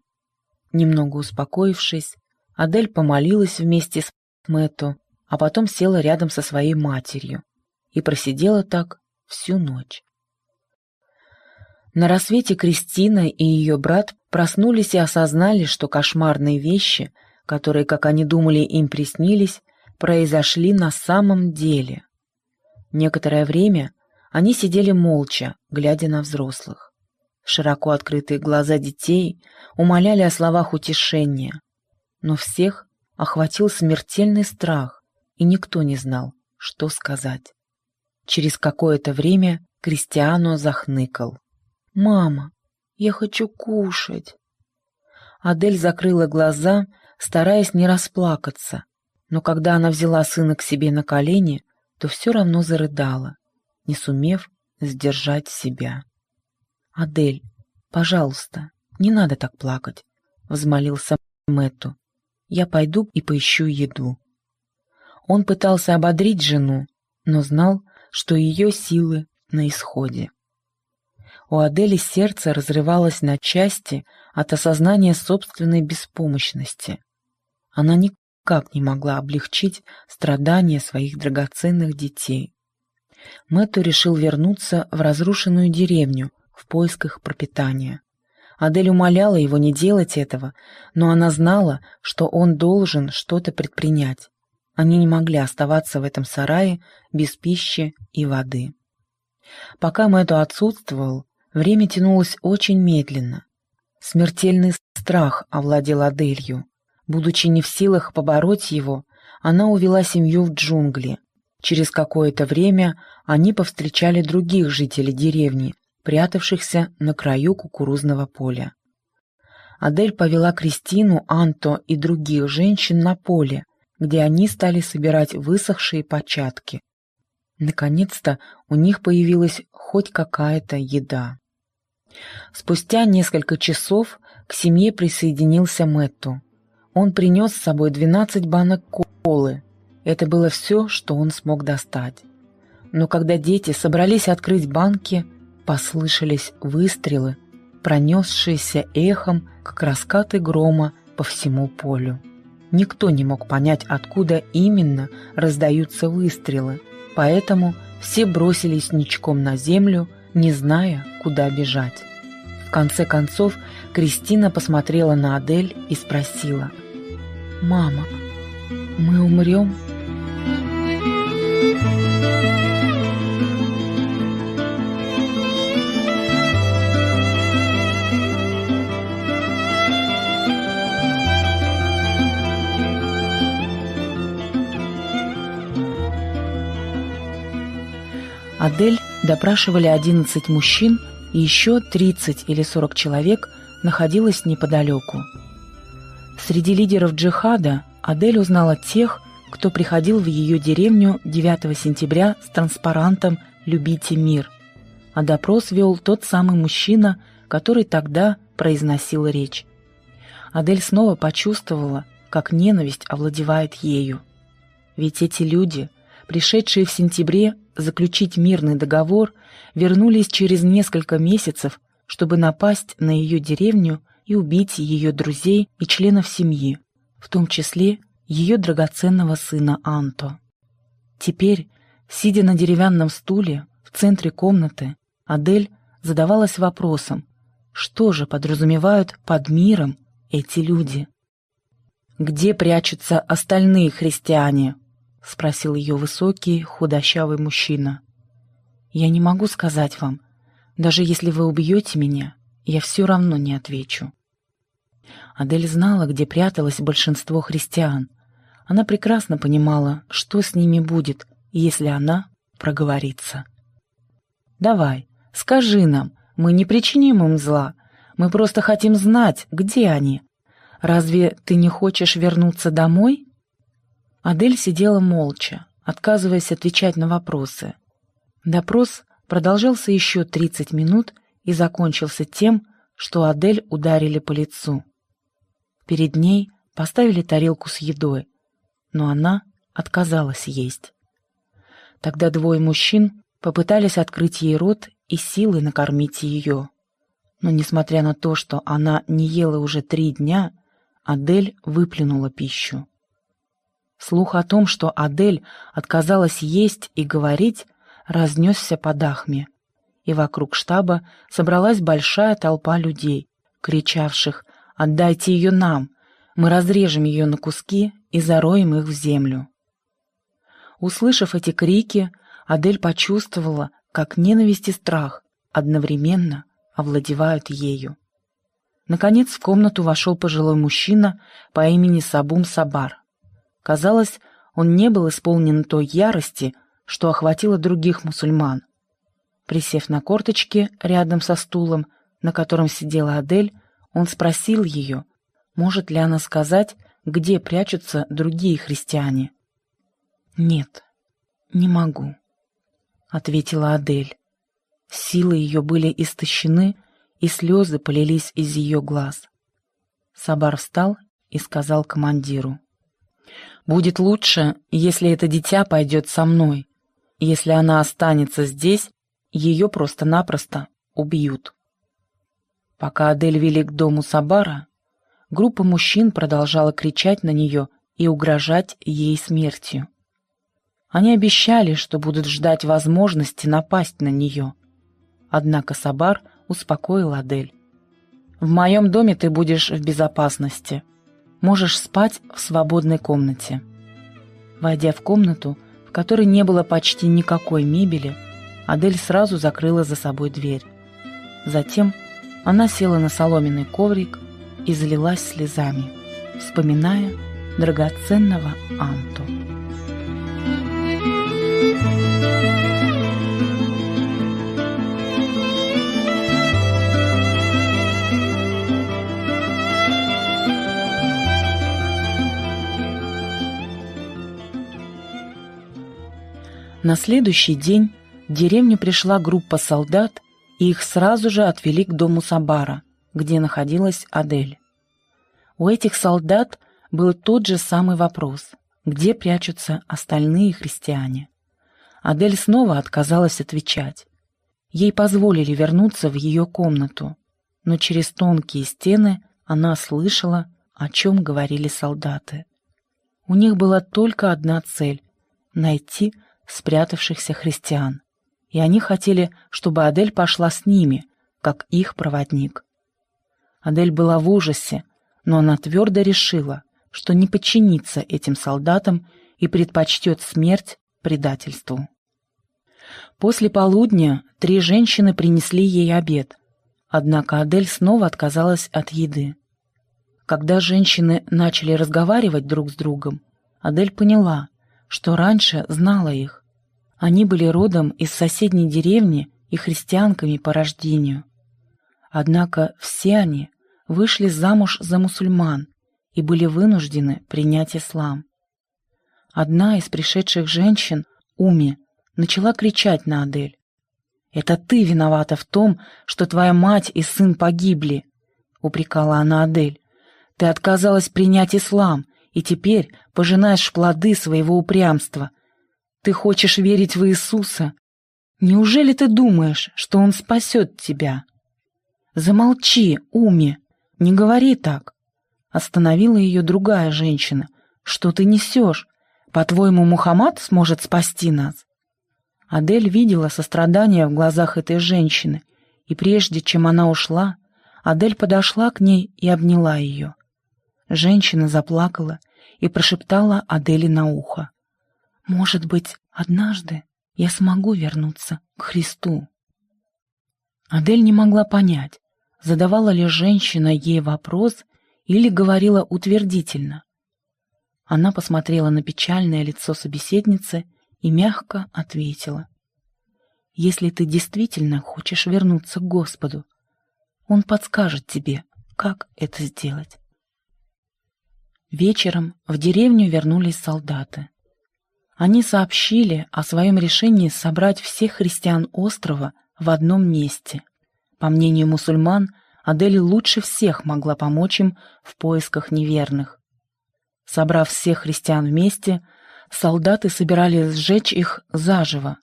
Немного успокоившись, Адель помолилась вместе с Мэтту, а потом села рядом со своей матерью и просидела так всю ночь. На рассвете Кристина и ее брат проснулись и осознали, что кошмарные вещи, которые, как они думали, им приснились, произошли на самом деле. Некоторое время они сидели молча, глядя на взрослых. Широко открытые глаза детей умоляли о словах утешения, но всех охватил смертельный страх, и никто не знал, что сказать. Через какое-то время Кристиано захныкал. «Мама, я хочу кушать!» Адель закрыла глаза, стараясь не расплакаться, но когда она взяла сына к себе на колени, то все равно зарыдала, не сумев сдержать себя. «Адель, пожалуйста, не надо так плакать», — взмолился Мэтту я пойду и поищу еду. Он пытался ободрить жену, но знал, что ее силы на исходе. У Адели сердце разрывалось на части от осознания собственной беспомощности. Она никак не могла облегчить страдания своих драгоценных детей. Мэтту решил вернуться в разрушенную деревню в поисках пропитания. Адель умоляла его не делать этого, но она знала, что он должен что-то предпринять. Они не могли оставаться в этом сарае без пищи и воды. Пока Мэту отсутствовал, время тянулось очень медленно. Смертельный страх овладел Аделью. Будучи не в силах побороть его, она увела семью в джунгли. Через какое-то время они повстречали других жителей деревни, прятавшихся на краю кукурузного поля. Адель повела Кристину, Анто и других женщин на поле, где они стали собирать высохшие початки. Наконец-то у них появилась хоть какая-то еда. Спустя несколько часов к семье присоединился Мэтту. Он принес с собой 12 банок колы. Это было все, что он смог достать. Но когда дети собрались открыть банки, послышались выстрелы, пронесшиеся эхом, как раскаты грома по всему полю. Никто не мог понять, откуда именно раздаются выстрелы, поэтому все бросились ничком на землю, не зная, куда бежать. В конце концов, Кристина посмотрела на Адель и спросила, «Мама, Мы умрем. Адель допрашивали 11 мужчин, и еще 30 или 40 человек находилось неподалеку. Среди лидеров джихада Адель узнала тех, кто приходил в ее деревню 9 сентября с транспарантом «Любите мир», а допрос вел тот самый мужчина, который тогда произносил речь. Адель снова почувствовала, как ненависть овладевает ею. Ведь эти люди, пришедшие в сентябре заключить мирный договор, вернулись через несколько месяцев, чтобы напасть на ее деревню и убить ее друзей и членов семьи, в том числе ее драгоценного сына Анто. Теперь, сидя на деревянном стуле в центре комнаты, Адель задавалась вопросом, что же подразумевают под миром эти люди? Где прячутся остальные христиане? — спросил ее высокий, худощавый мужчина. «Я не могу сказать вам. Даже если вы убьете меня, я все равно не отвечу». Адель знала, где пряталось большинство христиан. Она прекрасно понимала, что с ними будет, если она проговорится. «Давай, скажи нам, мы не причиним им зла. Мы просто хотим знать, где они. Разве ты не хочешь вернуться домой?» Адель сидела молча, отказываясь отвечать на вопросы. Допрос продолжался еще 30 минут и закончился тем, что Адель ударили по лицу. Перед ней поставили тарелку с едой, но она отказалась есть. Тогда двое мужчин попытались открыть ей рот и силой накормить ее. Но, несмотря на то, что она не ела уже три дня, Адель выплюнула пищу. Слух о том, что Адель отказалась есть и говорить, разнесся по Дахме, и вокруг штаба собралась большая толпа людей, кричавших «Отдайте ее нам! Мы разрежем ее на куски и зароем их в землю!» Услышав эти крики, Адель почувствовала, как ненависть и страх одновременно овладевают ею. Наконец в комнату вошел пожилой мужчина по имени Сабум Сабар. Казалось, он не был исполнен той ярости, что охватило других мусульман. Присев на корточки рядом со стулом, на котором сидела Адель, он спросил ее, может ли она сказать, где прячутся другие христиане. «Нет, не могу», — ответила Адель. Силы ее были истощены, и слезы полились из ее глаз. Сабар встал и сказал командиру. Будет лучше, если это дитя пойдет со мной. Если она останется здесь, ее просто-напросто убьют. Пока Адель вели к дому Сабара, группа мужчин продолжала кричать на нее и угрожать ей смертью. Они обещали, что будут ждать возможности напасть на нее. Однако Сабар успокоил Адель. «В моем доме ты будешь в безопасности можешь спать в свободной комнате. Войдя в комнату, в которой не было почти никакой мебели, Адель сразу закрыла за собой дверь. Затем она села на соломенный коврик и залилась слезами, вспоминая драгоценного Анту. На следующий день в деревню пришла группа солдат, и их сразу же отвели к дому Сабара, где находилась Адель. У этих солдат был тот же самый вопрос, где прячутся остальные христиане. Адель снова отказалась отвечать. Ей позволили вернуться в ее комнату, но через тонкие стены она слышала, о чем говорили солдаты. У них была только одна цель — найти спрятавшихся христиан, и они хотели, чтобы Адель пошла с ними, как их проводник. Адель была в ужасе, но она твердо решила что не подчинится этим солдатам и предпочтет смерть предательству. После полудня три женщины принесли ей обед, однако Адель снова отказалась от еды. Когда женщины начали разговаривать друг с другом, Адель поняла, что раньше знала их. Они были родом из соседней деревни и христианками по рождению. Однако все они вышли замуж за мусульман и были вынуждены принять ислам. Одна из пришедших женщин, Уми, начала кричать на Адель. «Это ты виновата в том, что твоя мать и сын погибли», — упрекала она Адель. «Ты отказалась принять ислам и теперь пожинаешь плоды своего упрямства. Ты хочешь верить в Иисуса? Неужели ты думаешь, что Он спасет тебя?» «Замолчи, Уми, не говори так!» Остановила ее другая женщина. «Что ты несешь? По-твоему, Мухаммад сможет спасти нас?» Адель видела сострадание в глазах этой женщины, и прежде чем она ушла, Адель подошла к ней и обняла ее. Женщина заплакала и прошептала Адели на ухо. «Может быть, однажды я смогу вернуться к Христу». Адель не могла понять, задавала ли женщина ей вопрос или говорила утвердительно. Она посмотрела на печальное лицо собеседницы и мягко ответила. «Если ты действительно хочешь вернуться к Господу, Он подскажет тебе, как это сделать». Вечером в деревню вернулись солдаты. Они сообщили о своем решении собрать всех христиан острова в одном месте. По мнению мусульман, Адель лучше всех могла помочь им в поисках неверных. Собрав всех христиан вместе, солдаты собирались сжечь их заживо.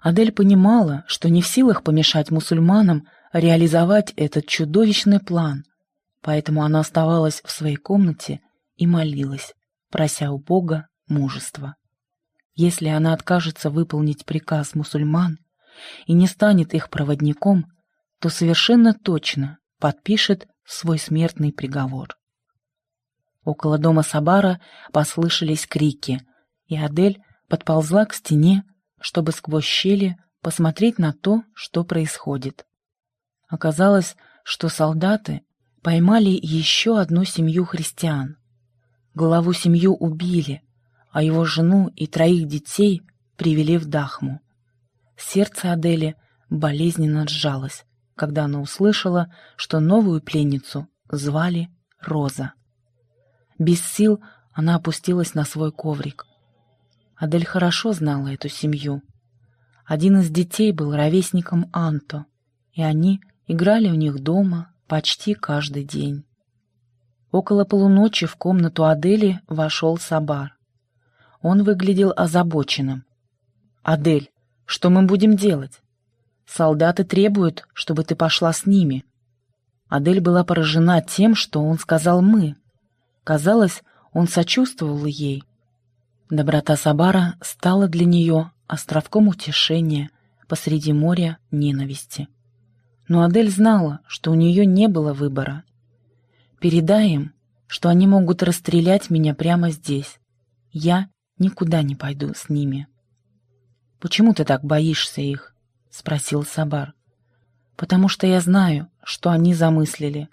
Адель понимала, что не в силах помешать мусульманам реализовать этот чудовищный план, поэтому она оставалась в своей комнате и молилась, прося у Бога мужества. Если она откажется выполнить приказ мусульман и не станет их проводником, то совершенно точно подпишет свой смертный приговор. Около дома Сабара послышались крики, и Адель подползла к стене, чтобы сквозь щели посмотреть на то, что происходит. Оказалось, что солдаты поймали еще одну семью христиан. Главу семью убили, а его жену и троих детей привели в Дахму. Сердце Адели болезненно сжалось, когда она услышала, что новую пленницу звали Роза. Без сил она опустилась на свой коврик. Адель хорошо знала эту семью. Один из детей был ровесником Анто, и они играли у них дома почти каждый день. Около полуночи в комнату Адели вошел Сабар. Он выглядел озабоченным. «Адель, что мы будем делать? Солдаты требуют, чтобы ты пошла с ними». Адель была поражена тем, что он сказал «мы». Казалось, он сочувствовал ей. Доброта Сабара стала для нее островком утешения посреди моря ненависти. Но Адель знала, что у нее не было выбора. «Передай им, что они могут расстрелять меня прямо здесь. Я никуда не пойду с ними». «Почему ты так боишься их?» — спросил Сабар. «Потому что я знаю, что они замыслили.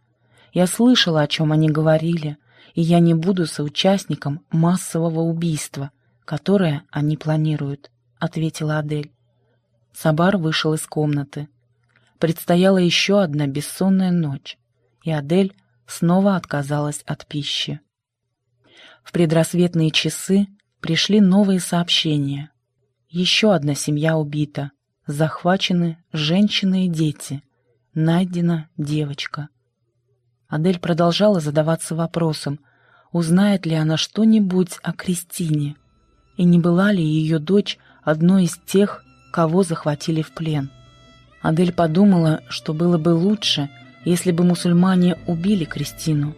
Я слышала, о чем они говорили, и я не буду соучастником массового убийства, которое они планируют», — ответила Адель. Сабар вышел из комнаты. Предстояла еще одна бессонная ночь, и Адель снова отказалась от пищи. В предрассветные часы пришли новые сообщения. Еще одна семья убита, захвачены женщины и дети, найдена девочка. Адель продолжала задаваться вопросом, узнает ли она что-нибудь о Кристине, и не была ли ее дочь одной из тех, кого захватили в плен. Адель подумала, что было бы лучше, если бы мусульмане убили Кристину.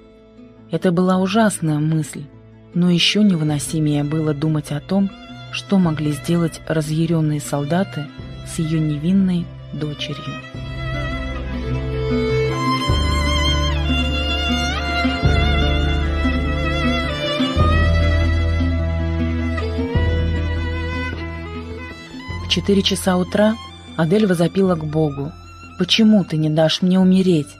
Это была ужасная мысль, но еще невыносимее было думать о том, что могли сделать разъяренные солдаты с ее невинной дочерью. В четыре часа утра Адель возопила к Богу. «Почему ты не дашь мне умереть?»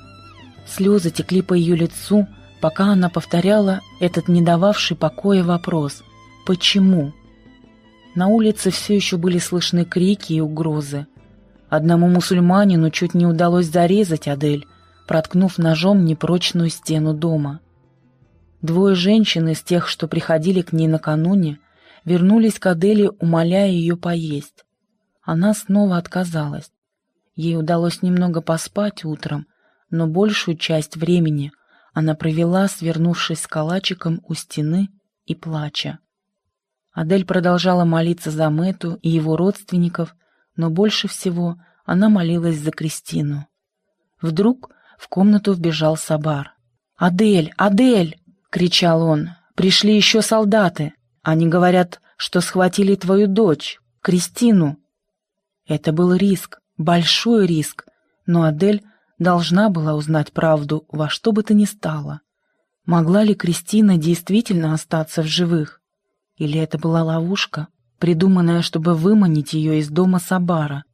Слезы текли по ее лицу, пока она повторяла этот не дававший покоя вопрос «Почему?». На улице все еще были слышны крики и угрозы. Одному мусульманину чуть не удалось зарезать Адель, проткнув ножом непрочную стену дома. Двое женщин из тех, что приходили к ней накануне, вернулись к Аделе, умоляя ее поесть. Она снова отказалась. Ей удалось немного поспать утром, но большую часть времени она провела, свернувшись калачиком у стены и плача. Адель продолжала молиться за Мэту и его родственников, но больше всего она молилась за Кристину. Вдруг в комнату вбежал Сабар. «Адель! Адель!» — кричал он. «Пришли еще солдаты. Они говорят, что схватили твою дочь, Кристину». Это был риск, большой риск, но Адель должна была узнать правду во что бы то ни стало. Могла ли Кристина действительно остаться в живых? Или это была ловушка, придуманная, чтобы выманить ее из дома Сабара?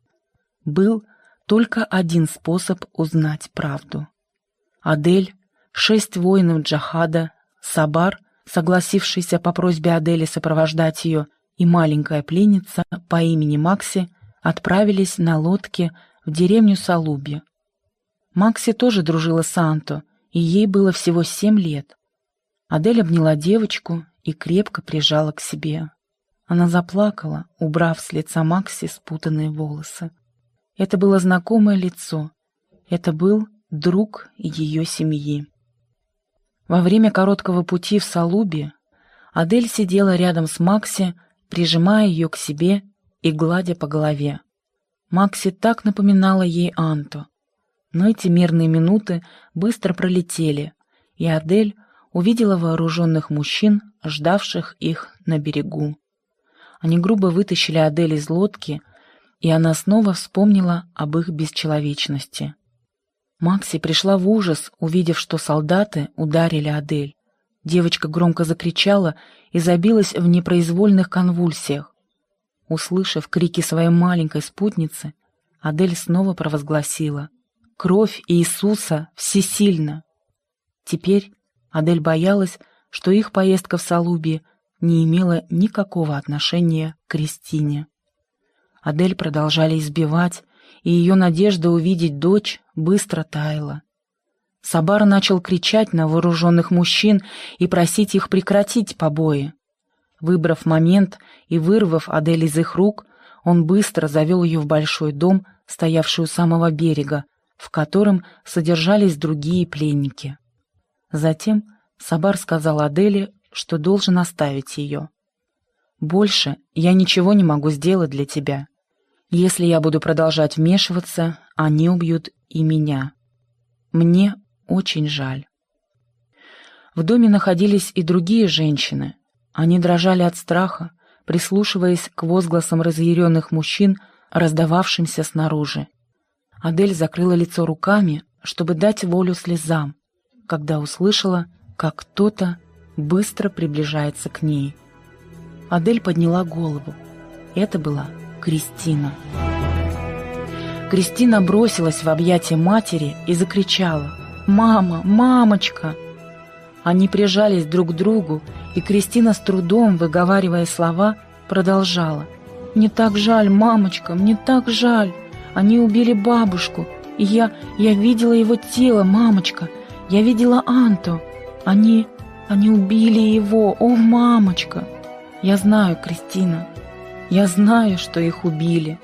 Был только один способ узнать правду. Адель, шесть воинов джахада, Сабар, согласившийся по просьбе Адели сопровождать ее, и маленькая пленница по имени Макси отправились на лодке в деревню Салуби. Макси тоже дружила с Анто, и ей было всего семь лет. Адель обняла девочку и крепко прижала к себе. Она заплакала, убрав с лица Макси спутанные волосы. Это было знакомое лицо. Это был друг ее семьи. Во время короткого пути в Салубе Адель сидела рядом с Макси, прижимая ее к себе и гладя по голове. Макси так напоминала ей Анто. Но эти мирные минуты быстро пролетели, и Адель увидела вооруженных мужчин, ждавших их на берегу. Они грубо вытащили Адель из лодки, и она снова вспомнила об их бесчеловечности. Макси пришла в ужас, увидев, что солдаты ударили Адель. Девочка громко закричала и забилась в непроизвольных конвульсиях. Услышав крики своей маленькой спутницы, Адель снова провозгласила «Кровь Иисуса всесильна!». Теперь Адель боялась, что их поездка в Салуби не имела никакого отношения к Кристине. Адель продолжали избивать, и ее надежда увидеть дочь быстро таяла. Сабар начал кричать на вооруженных мужчин и просить их прекратить побои. Выбрав момент и вырвав Адель из их рук, он быстро завел ее в большой дом, стоявший у самого берега, в котором содержались другие пленники. Затем Сабар сказал Аделе, что должен оставить ее. «Больше я ничего не могу сделать для тебя. Если я буду продолжать вмешиваться, они убьют и меня. Мне очень жаль. В доме находились и другие женщины. Они дрожали от страха, прислушиваясь к возгласам разъяренных мужчин, раздававшимся снаружи. Адель закрыла лицо руками, чтобы дать волю слезам, когда услышала, как кто-то быстро приближается к ней. Адель подняла голову. Это была Кристина. Кристина бросилась в объятия матери и закричала «Мама! Мамочка!». Они прижались друг к другу, и Кристина с трудом, выговаривая слова, продолжала «Мне так жаль, мамочка, мне так жаль! Они убили бабушку, и я, я видела его тело, мамочка, я видела Анту. Они, они убили его, о, мамочка! Я знаю, Кристина, я знаю, что их убили.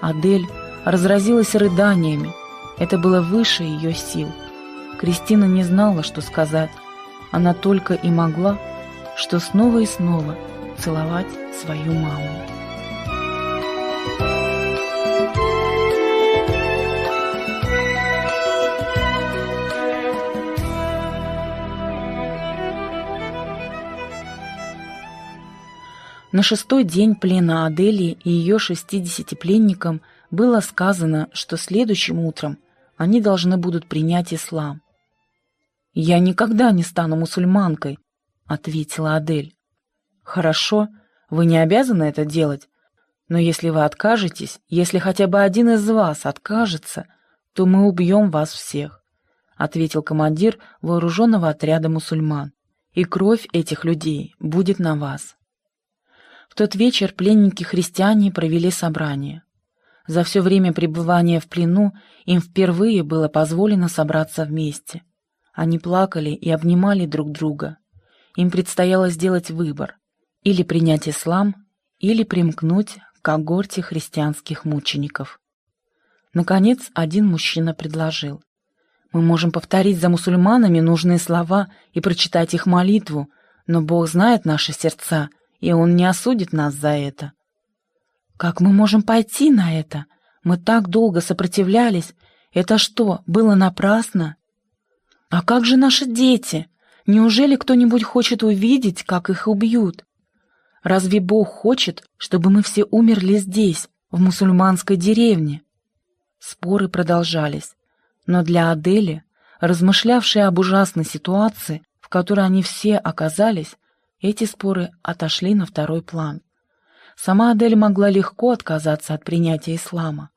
Адель разразилась рыданиями. Это было выше ее сил. Кристина не знала, что сказать. Она только и могла, что снова и снова целовать свою маму. На шестой день плена Адели и ее шестидесяти пленникам было сказано, что следующим утром они должны будут принять ислам. «Я никогда не стану мусульманкой», — ответила Адель. «Хорошо, вы не обязаны это делать, Но если вы откажетесь, если хотя бы один из вас откажется, то мы убьем вас всех», — ответил командир вооруженного отряда мусульман. «И кровь этих людей будет на вас». Тот вечер пленники-христиане провели собрание. За все время пребывания в плену им впервые было позволено собраться вместе. Они плакали и обнимали друг друга. Им предстояло сделать выбор – или принять ислам, или примкнуть к когорте христианских мучеников. Наконец, один мужчина предложил. «Мы можем повторить за мусульманами нужные слова и прочитать их молитву, но Бог знает наши сердца, и Он не осудит нас за это». «Как мы можем пойти на это? Мы так долго сопротивлялись. Это что, было напрасно?» «А как же наши дети? Неужели кто-нибудь хочет увидеть, как их убьют? Разве Бог хочет, чтобы мы все умерли здесь, в мусульманской деревне?» Споры продолжались, но для Адели, размышлявшей об ужасной ситуации, в которой они все оказались, эти споры отошли на второй план. Сама Адель могла легко отказаться от принятия ислама.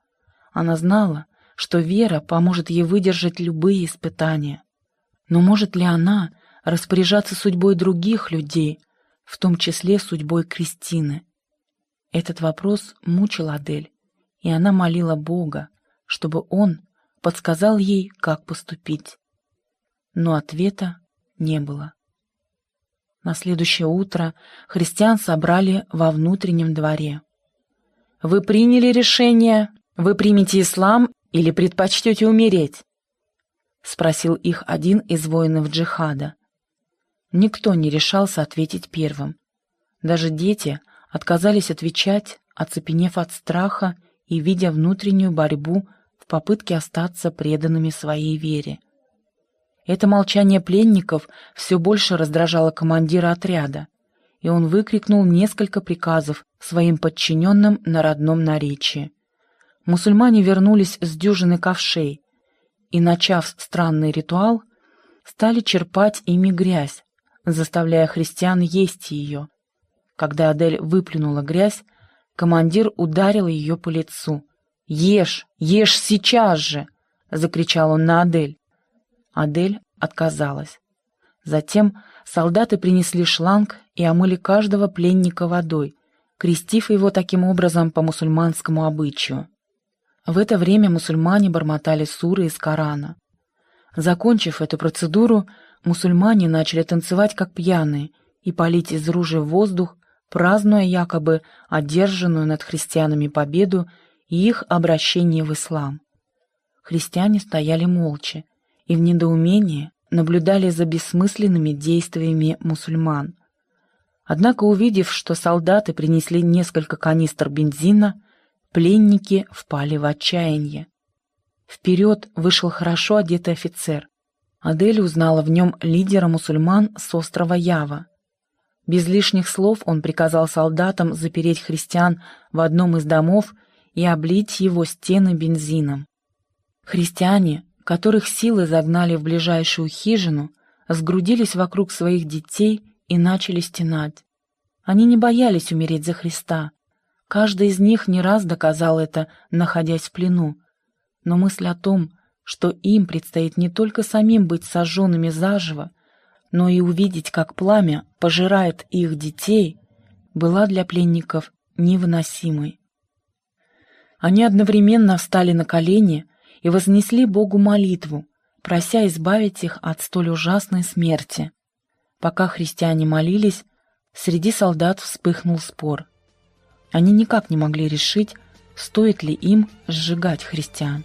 Она знала, что вера поможет ей выдержать любые испытания. Но может ли она распоряжаться судьбой других людей, в том числе судьбой Кристины? Этот вопрос мучил Адель, и она молила Бога, чтобы он подсказал ей, как поступить. Но ответа не было. На следующее утро христиан собрали во внутреннем дворе. «Вы приняли решение? Вы примете ислам или предпочтете умереть?» — спросил их один из воинов джихада. Никто не решался ответить первым. Даже дети отказались отвечать, оцепенев от страха и видя внутреннюю борьбу в попытке остаться преданными своей вере. Это молчание пленников все больше раздражало командира отряда, и он выкрикнул несколько приказов своим подчиненным на родном наречии. Мусульмане вернулись с дюжины ковшей и, начав странный ритуал, стали черпать ими грязь, заставляя христиан есть ее. Когда Адель выплюнула грязь, командир ударил ее по лицу. «Ешь! Ешь сейчас же!» — закричал он на Адель. Адель отказалась. Затем солдаты принесли шланг и омыли каждого пленника водой, крестив его таким образом по мусульманскому обычаю. В это время мусульмане бормотали суры из Корана. Закончив эту процедуру, мусульмане начали танцевать как пьяные и палить из ружей в воздух, празднуя якобы одержанную над христианами победу и их обращение в ислам. Христиане стояли молча, и в недоумении наблюдали за бессмысленными действиями мусульман. Однако, увидев, что солдаты принесли несколько канистр бензина, пленники впали в отчаяние. Вперед вышел хорошо одетый офицер. Адель узнала в нем лидера мусульман с острова Ява. Без лишних слов он приказал солдатам запереть христиан в одном из домов и облить его стены бензином. Христиане, которых силы загнали в ближайшую хижину, сгрудились вокруг своих детей и начали стенать. Они не боялись умереть за Христа. Каждый из них не раз доказал это, находясь в плену. Но мысль о том, что им предстоит не только самим быть сожженными заживо, но и увидеть, как пламя пожирает их детей, была для пленников невыносимой. Они одновременно встали на колени — и вознесли Богу молитву, прося избавить их от столь ужасной смерти. Пока христиане молились, среди солдат вспыхнул спор. Они никак не могли решить, стоит ли им сжигать христиан.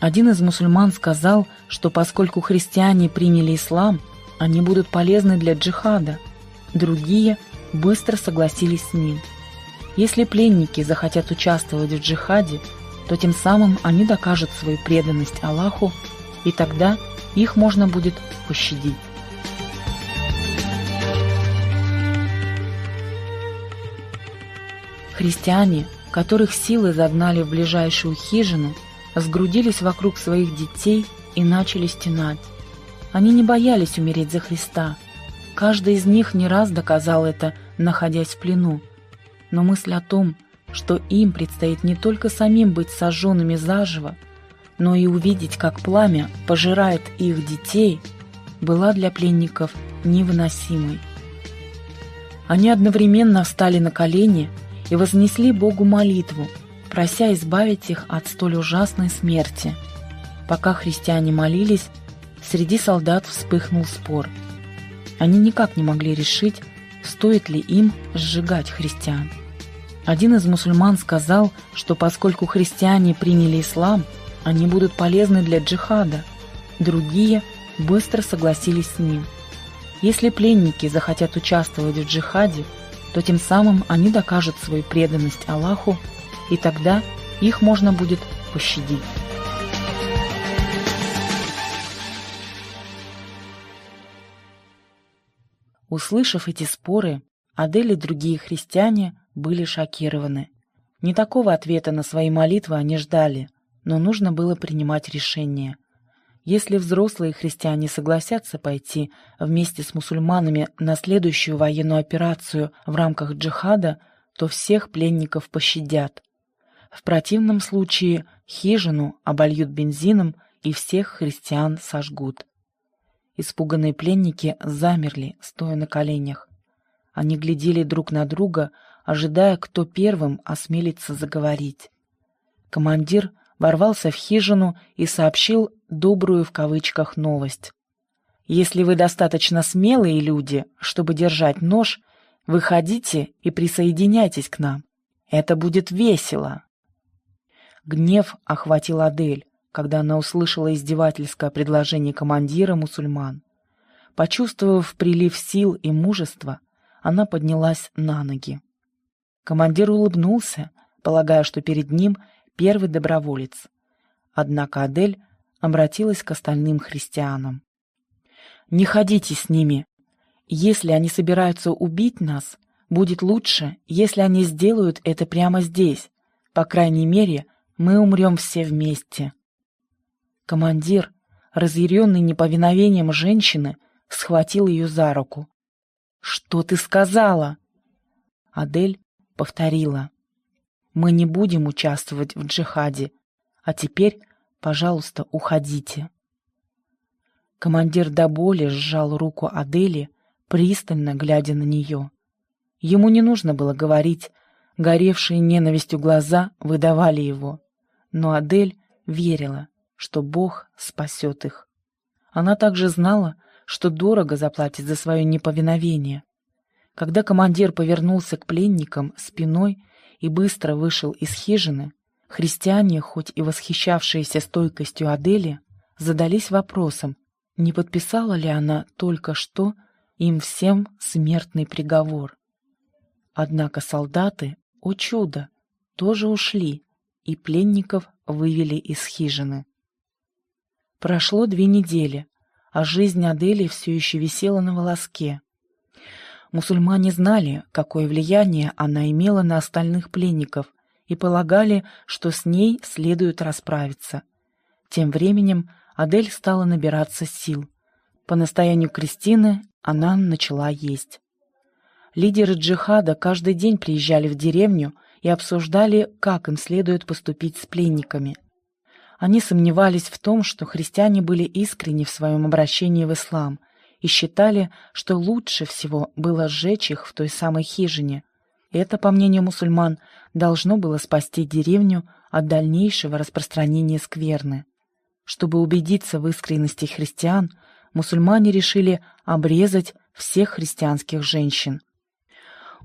Один из мусульман сказал, что поскольку христиане приняли ислам, они будут полезны для джихада. Другие быстро согласились с ним. Если пленники захотят участвовать в джихаде, то тем самым они докажут свою преданность Аллаху, и тогда их можно будет пощадить. Христиане, которых силы загнали в ближайшую хижину, сгрудились вокруг своих детей и начали стенать. Они не боялись умереть за Христа. Каждый из них не раз доказал это, находясь в плену. Но мысль о том, что им предстоит не только самим быть сожженными заживо, но и увидеть, как пламя пожирает их детей, была для пленников невыносимой. Они одновременно встали на колени и вознесли Богу молитву, прося избавить их от столь ужасной смерти. Пока христиане молились, среди солдат вспыхнул спор. Они никак не могли решить, стоит ли им сжигать христиан. Один из мусульман сказал, что поскольку христиане приняли ислам, они будут полезны для джихада. Другие быстро согласились с ним. Если пленники захотят участвовать в джихаде, то тем самым они докажут свою преданность Аллаху, и тогда их можно будет пощадить. Услышав эти споры, Адель и другие христиане были шокированы. Не такого ответа на свои молитвы они ждали, но нужно было принимать решение. Если взрослые христиане согласятся пойти вместе с мусульманами на следующую военную операцию в рамках джихада, то всех пленников пощадят. В противном случае хижину обольют бензином и всех христиан сожгут. Испуганные пленники замерли, стоя на коленях. Они глядели друг на друга, ожидая, кто первым осмелится заговорить. Командир ворвался в хижину и сообщил «добрую» в кавычках новость. «Если вы достаточно смелые люди, чтобы держать нож, выходите и присоединяйтесь к нам. Это будет весело». Гнев охватил Адель, когда она услышала издевательское предложение командира мусульман. Почувствовав прилив сил и мужества, она поднялась на ноги. Командир улыбнулся, полагая, что перед ним первый доброволец. Однако Адель обратилась к остальным христианам. «Не ходите с ними. Если они собираются убить нас, будет лучше, если они сделают это прямо здесь. По крайней мере, мы умрем все вместе». Командир, разъяренный неповиновением женщины, схватил ее за руку. «Что ты сказала?» Адель повторила. «Мы не будем участвовать в джихаде, а теперь, пожалуйста, уходите». Командир до боли сжал руку Адели, пристально глядя на нее. Ему не нужно было говорить, горевшие ненавистью глаза выдавали его. Но Адель верила, что Бог спасет их. Она также знала, что дорого заплатит за свое неповиновение. Когда командир повернулся к пленникам спиной и быстро вышел из хижины, христиане, хоть и восхищавшиеся стойкостью Адели, задались вопросом, не подписала ли она только что им всем смертный приговор. Однако солдаты, о чудо, тоже ушли, и пленников вывели из хижины. Прошло две недели, а жизнь Адели все еще висела на волоске. Мусульмане знали, какое влияние она имела на остальных пленников, и полагали, что с ней следует расправиться. Тем временем Адель стала набираться сил. По настоянию Кристины она начала есть. Лидеры джихада каждый день приезжали в деревню и обсуждали, как им следует поступить с пленниками – они сомневались в том, что христиане были искренни в своем обращении в ислам и считали, что лучше всего было сжечь их в той самой хижине. Это, по мнению мусульман, должно было спасти деревню от дальнейшего распространения скверны. Чтобы убедиться в искренности христиан, мусульмане решили обрезать всех христианских женщин.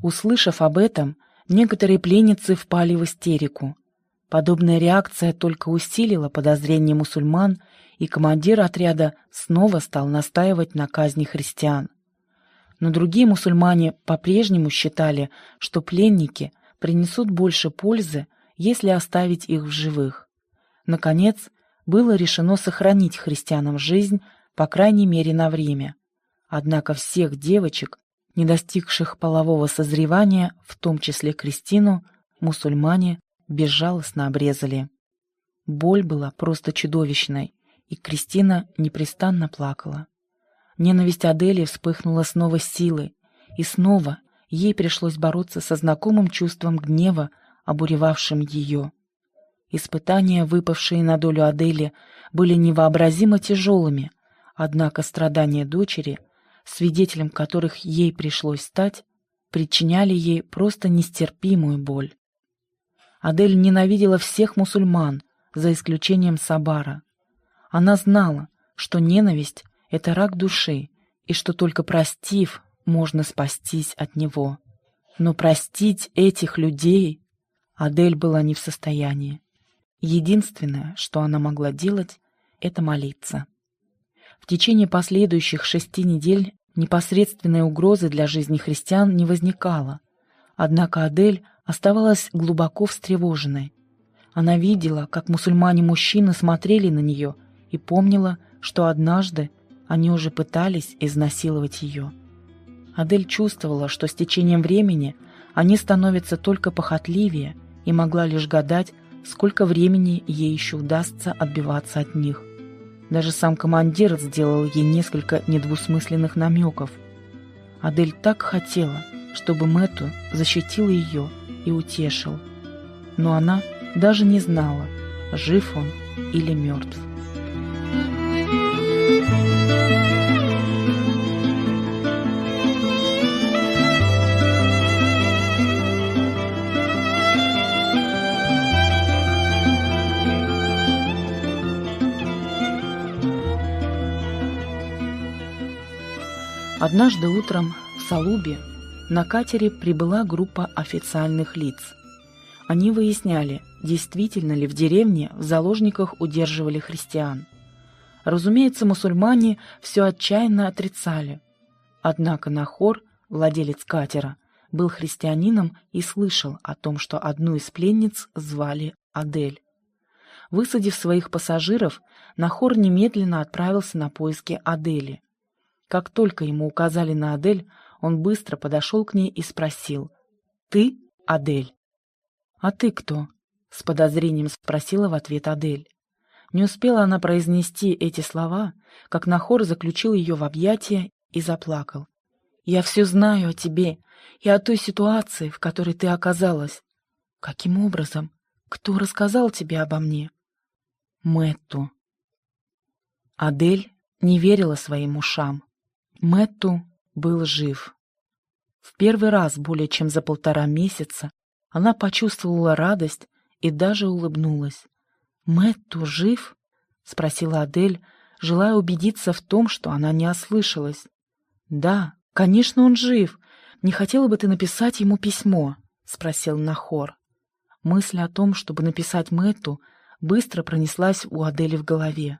Услышав об этом, некоторые пленницы впали в истерику. Подобная реакция только усилила подозрения мусульман, и командир отряда снова стал настаивать на казни христиан. Но другие мусульмане по-прежнему считали, что пленники принесут больше пользы, если оставить их в живых. Наконец, было решено сохранить христианам жизнь, по крайней мере, на время. Однако всех девочек, не достигших полового созревания, в том числе Кристину, мусульмане безжалостно обрезали. Боль была просто чудовищной, и Кристина непрестанно плакала. Ненависть Адели вспыхнула снова силой, и снова ей пришлось бороться со знакомым чувством гнева, обуревавшим ее. Испытания, выпавшие на долю Адели, были невообразимо тяжелыми, однако страдания дочери, свидетелем которых ей пришлось стать, причиняли ей просто нестерпимую боль. Адель ненавидела всех мусульман, за исключением Сабара. Она знала, что ненависть — это рак души, и что только простив, можно спастись от него. Но простить этих людей Адель была не в состоянии. Единственное, что она могла делать, это молиться. В течение последующих шести недель непосредственной угрозы для жизни христиан не возникало. Однако Адель оставалась глубоко встревоженной. Она видела, как мусульмане-мужчины смотрели на нее и помнила, что однажды они уже пытались изнасиловать ее. Адель чувствовала, что с течением времени они становятся только похотливее и могла лишь гадать, сколько времени ей еще удастся отбиваться от них. Даже сам командир сделал ей несколько недвусмысленных намеков. Адель так хотела, чтобы Мэту защитил ее и утешил. Но она даже не знала, жив он или мертв. Однажды утром в Салубе на катере прибыла группа официальных лиц. Они выясняли, действительно ли в деревне в заложниках удерживали христиан. Разумеется, мусульмане все отчаянно отрицали. Однако Нахор, владелец катера, был христианином и слышал о том, что одну из пленниц звали Адель. Высадив своих пассажиров, Нахор немедленно отправился на поиски Адели. Как только ему указали на Адель, он быстро подошел к ней и спросил. «Ты Адель?» «А ты кто?» — с подозрением спросила в ответ Адель. Не успела она произнести эти слова, как Нахор заключил ее в объятия и заплакал. «Я все знаю о тебе и о той ситуации, в которой ты оказалась. Каким образом? Кто рассказал тебе обо мне?» «Мэтту». Адель не верила своим ушам. Мэтту был жив. В первый раз более чем за полтора месяца она почувствовала радость и даже улыбнулась. «Мэтту жив?» — спросила Адель, желая убедиться в том, что она не ослышалась. «Да, конечно, он жив. Не хотела бы ты написать ему письмо?» — спросил Нахор. Мысль о том, чтобы написать Мэтту, быстро пронеслась у Адели в голове.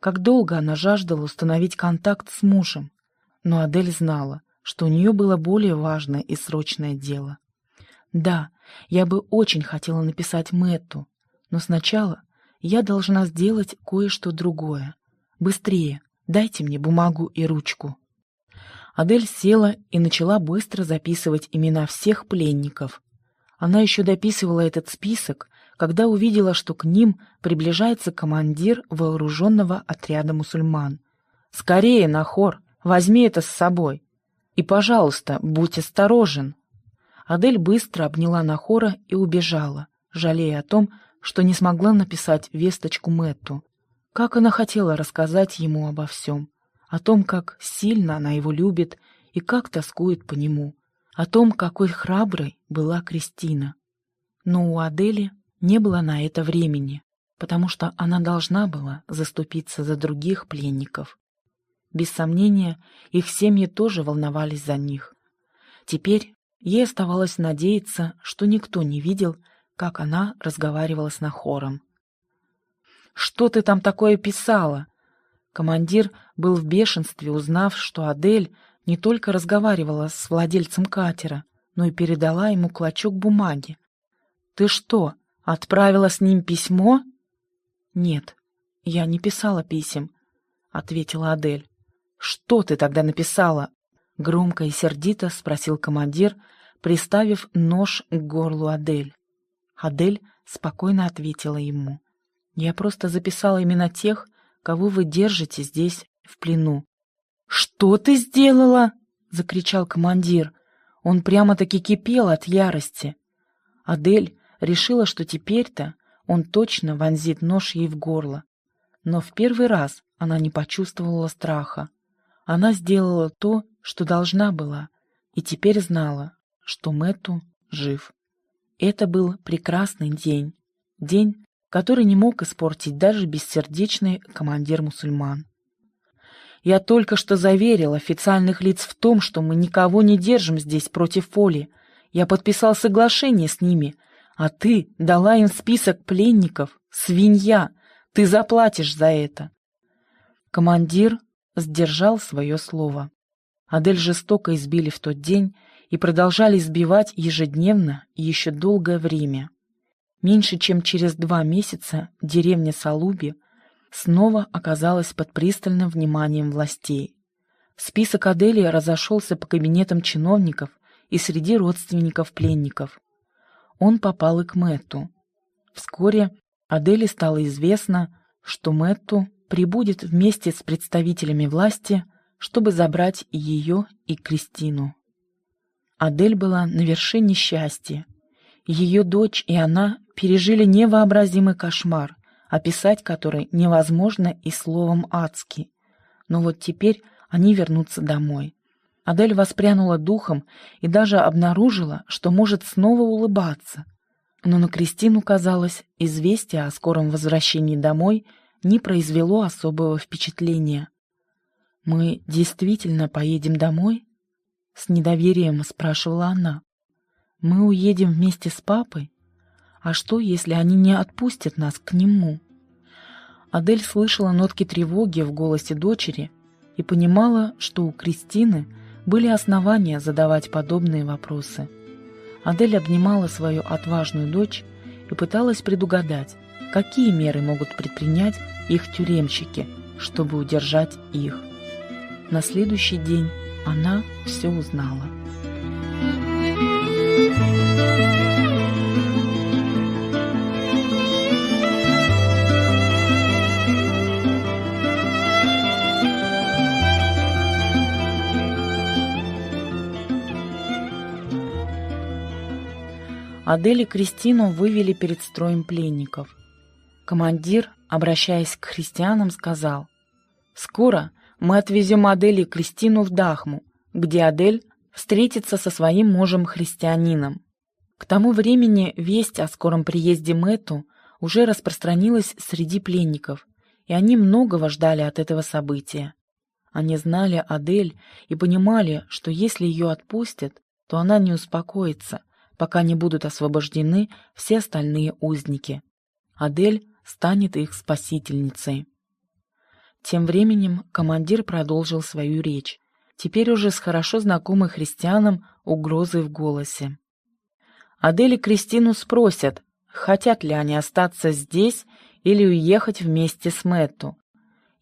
Как долго она жаждала установить контакт с мужем но Адель знала, что у нее было более важное и срочное дело. Да, я бы очень хотела написать Мэтту, но сначала я должна сделать кое-что другое. Быстрее, дайте мне бумагу и ручку. Адель села и начала быстро записывать имена всех пленников. Она еще дописывала этот список, когда увидела, что к ним приближается командир вооруженного отряда мусульман. «Скорее, на хор! Возьми это с собой. И, пожалуйста, будь осторожен». Адель быстро обняла Нахора и убежала, жалея о том, что не смогла написать весточку Мэтту. Как она хотела рассказать ему обо всем, о том, как сильно она его любит и как тоскует по нему, о том, какой храброй была Кристина. Но у Адели не было на это времени, потому что она должна была заступиться за других пленников. Без сомнения, их семьи тоже волновались за них. Теперь ей оставалось надеяться, что никто не видел, как она разговаривала с Нахором. «Что ты там такое писала?» Командир был в бешенстве, узнав, что Адель не только разговаривала с владельцем катера, но и передала ему клочок бумаги. «Ты что, отправила с ним письмо?» «Нет, я не писала писем», — ответила Адель. «Что ты тогда написала?» — громко и сердито спросил командир, приставив нож к горлу Адель. Адель спокойно ответила ему. «Я просто записала имена тех, кого вы держите здесь в плену». «Что ты сделала?» — закричал командир. Он прямо-таки кипел от ярости. Адель решила, что теперь-то он точно вонзит нож ей в горло. Но в первый раз она не почувствовала страха. Она сделала то, что должна была, и теперь знала, что Мэту жив. Это был прекрасный день. День, который не мог испортить даже бессердечный командир мусульман. Я только что заверил официальных лиц в том, что мы никого не держим здесь против Фоли. Я подписал соглашение с ними, а ты дала им список пленников. Свинья! Ты заплатишь за это. Командир сдержал свое слово. Адель жестоко избили в тот день и продолжали избивать ежедневно и еще долгое время. Меньше чем через два месяца деревня Салуби снова оказалась под пристальным вниманием властей. Список Адели разошелся по кабинетам чиновников и среди родственников пленников. Он попал и к Мэтту. Вскоре Адели стало известно, что Мэтту прибудет вместе с представителями власти, чтобы забрать ее, и Кристину. Адель была на вершине счастья. Ее дочь и она пережили невообразимый кошмар, описать который невозможно и словом «адский». Но вот теперь они вернутся домой. Адель воспрянула духом и даже обнаружила, что может снова улыбаться. Но на Кристину, казалось, известие о скором возвращении домой не произвело особого впечатления. «Мы действительно поедем домой?» — с недоверием спрашивала она. «Мы уедем вместе с папой? А что, если они не отпустят нас к нему?» Адель слышала нотки тревоги в голосе дочери и понимала, что у Кристины были основания задавать подобные вопросы. Адель обнимала свою отважную дочь и пыталась предугадать, какие меры могут предпринять их тюремщики, чтобы удержать их. На следующий день она все узнала. Адель и Кристину вывели перед строем пленников. Командир, обращаясь к христианам, сказал, «Скоро мы отвезем Адель и Кристину в Дахму, где Адель встретится со своим мужем-христианином. К тому времени весть о скором приезде Мэту уже распространилась среди пленников, и они многого ждали от этого события. Они знали Адель и понимали, что если ее отпустят, то она не успокоится, пока не будут освобождены все остальные узники. Адель станет их спасительницей. Тем временем командир продолжил свою речь, теперь уже с хорошо знакомой христианам угрозой в голосе. Адель и Кристину спросят, хотят ли они остаться здесь или уехать вместе с Мэтту.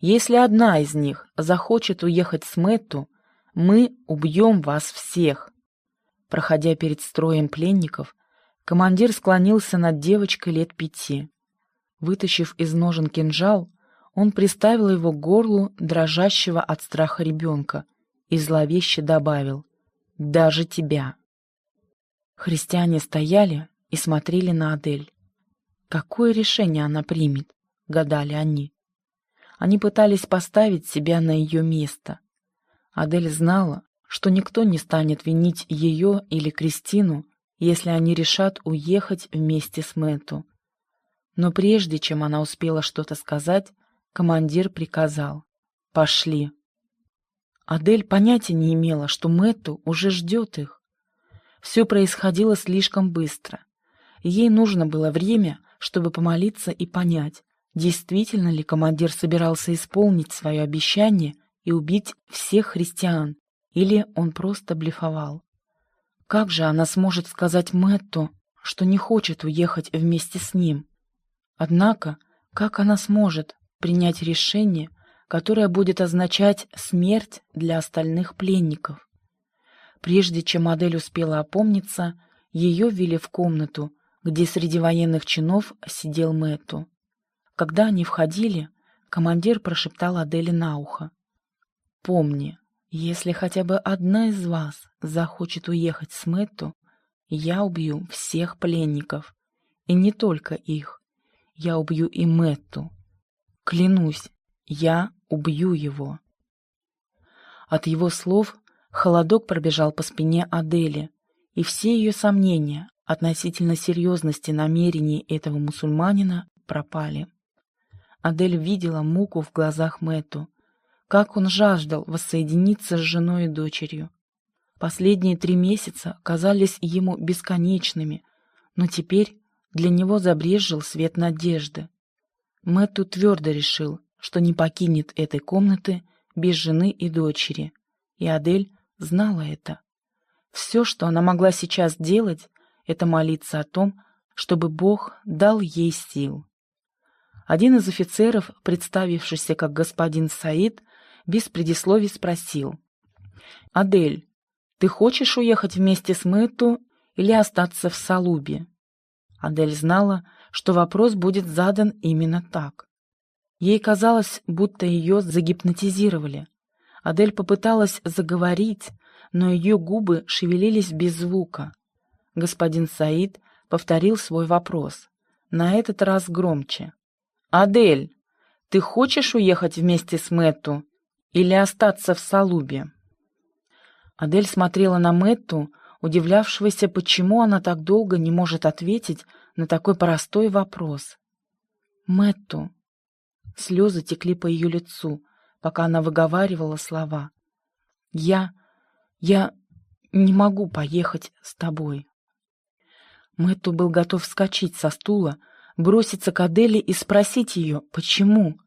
Если одна из них захочет уехать с Мэтту, мы убьем вас всех. Проходя перед строем пленников, командир склонился над девочкой лет пяти. Вытащив из ножен кинжал, он приставил его к горлу дрожащего от страха ребенка и зловеще добавил «Даже тебя». Христиане стояли и смотрели на Адель. Какое решение она примет, гадали они. Они пытались поставить себя на ее место. Адель знала, что никто не станет винить ее или Кристину, если они решат уехать вместе с Мэту. Но прежде чем она успела что-то сказать, Командир приказал. «Пошли». Адель понятия не имела, что Мэтту уже ждет их. Все происходило слишком быстро. Ей нужно было время, чтобы помолиться и понять, действительно ли командир собирался исполнить свое обещание и убить всех христиан, или он просто блефовал. Как же она сможет сказать Мэтту, что не хочет уехать вместе с ним? Однако, как она сможет, принять решение, которое будет означать смерть для остальных пленников. Прежде чем модель успела опомниться, ее ввели в комнату, где среди военных чинов сидел Мэтту. Когда они входили, командир прошептал Аделе на ухо. «Помни, если хотя бы одна из вас захочет уехать с Мэтту, я убью всех пленников. И не только их. Я убью и Мэтту. Клянусь, я убью его. От его слов холодок пробежал по спине Адели, и все ее сомнения относительно серьезности намерений этого мусульманина пропали. Адель видела муку в глазах Мэту, как он жаждал воссоединиться с женой и дочерью. Последние три месяца казались ему бесконечными, но теперь для него забрезжил свет надежды. Мэтту твердо решил, что не покинет этой комнаты без жены и дочери, и Адель знала это. Все, что она могла сейчас делать, это молиться о том, чтобы Бог дал ей сил. Один из офицеров, представившийся как господин Саид, без предисловий спросил. «Адель, ты хочешь уехать вместе с Мэту или остаться в Салубе?» Адель знала, что вопрос будет задан именно так. Ей казалось, будто ее загипнотизировали. Адель попыталась заговорить, но ее губы шевелились без звука. Господин Саид повторил свой вопрос, на этот раз громче. «Адель, ты хочешь уехать вместе с Мэтту или остаться в Салубе?» Адель смотрела на Мэтту, удивлявшегося, почему она так долго не может ответить на такой простой вопрос. «Мэтту». Слезы текли по ее лицу, пока она выговаривала слова. «Я... я не могу поехать с тобой». Мэтту был готов вскочить со стула, броситься к Аделе и спросить ее, почему.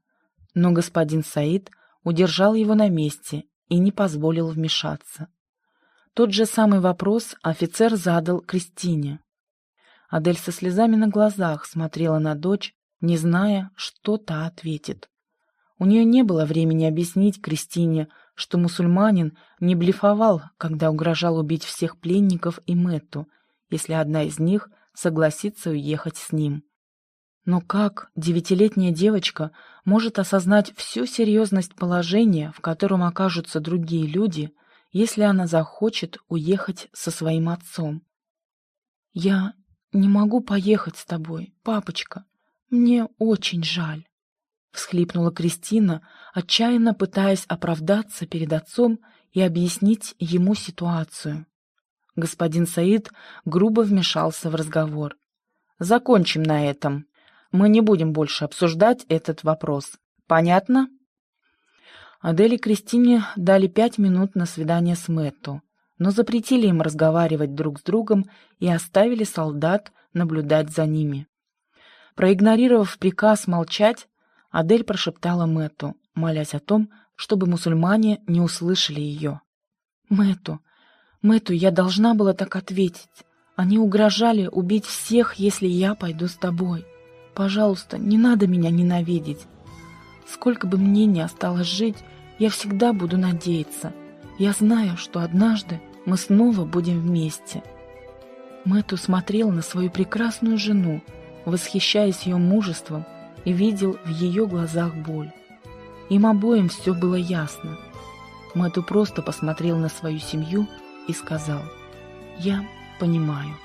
Но господин Саид удержал его на месте и не позволил вмешаться. Тот же самый вопрос офицер задал Кристине. Адель со слезами на глазах смотрела на дочь, не зная, что та ответит. У нее не было времени объяснить Кристине, что мусульманин не блефовал, когда угрожал убить всех пленников и Мэтту, если одна из них согласится уехать с ним. Но как девятилетняя девочка может осознать всю серьезность положения, в котором окажутся другие люди, если она захочет уехать со своим отцом? «Я не могу поехать с тобой, папочка. Мне очень жаль», — всхлипнула Кристина, отчаянно пытаясь оправдаться перед отцом и объяснить ему ситуацию. Господин Саид грубо вмешался в разговор. «Закончим на этом. Мы не будем больше обсуждать этот вопрос. Понятно?» Адель и Кристине дали пять минут на свидание с Мэтту, но запретили им разговаривать друг с другом и оставили солдат наблюдать за ними. Проигнорировав приказ молчать, Адель прошептала Мэтту, молясь о том, чтобы мусульмане не услышали ее. «Мэтту, Мэтту, я должна была так ответить. Они угрожали убить всех, если я пойду с тобой. Пожалуйста, не надо меня ненавидеть. Сколько бы мне ни осталось жить, я всегда буду надеяться. Я знаю, что однажды мы снова будем вместе. Мэту смотрел на свою прекрасную жену, восхищаясь ее мужеством, и видел в ее глазах боль. Им обоим все было ясно. Мэту просто посмотрел на свою семью и сказал «Я понимаю».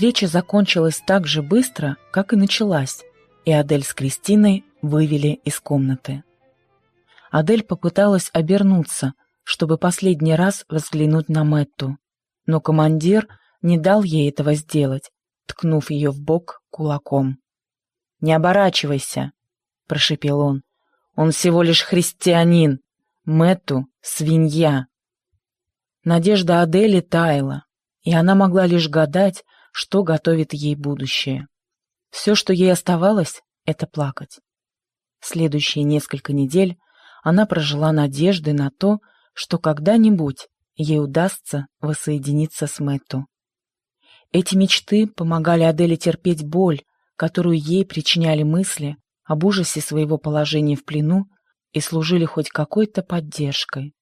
Встреча закончилась так же быстро, как и началась, и Адель с Кристиной вывели из комнаты. Адель попыталась обернуться, чтобы последний раз взглянуть на Мэтту, но командир не дал ей этого сделать, ткнув ее в бок кулаком. «Не оборачивайся!» — прошепел он. «Он всего лишь христианин! Мэтту — свинья!» Надежда Адели таяла, и она могла лишь гадать, что готовит ей будущее. Все, что ей оставалось, — это плакать. Следующие несколько недель она прожила надеждой на то, что когда-нибудь ей удастся воссоединиться с Мэтту. Эти мечты помогали Аделе терпеть боль, которую ей причиняли мысли об ужасе своего положения в плену и служили хоть какой-то поддержкой.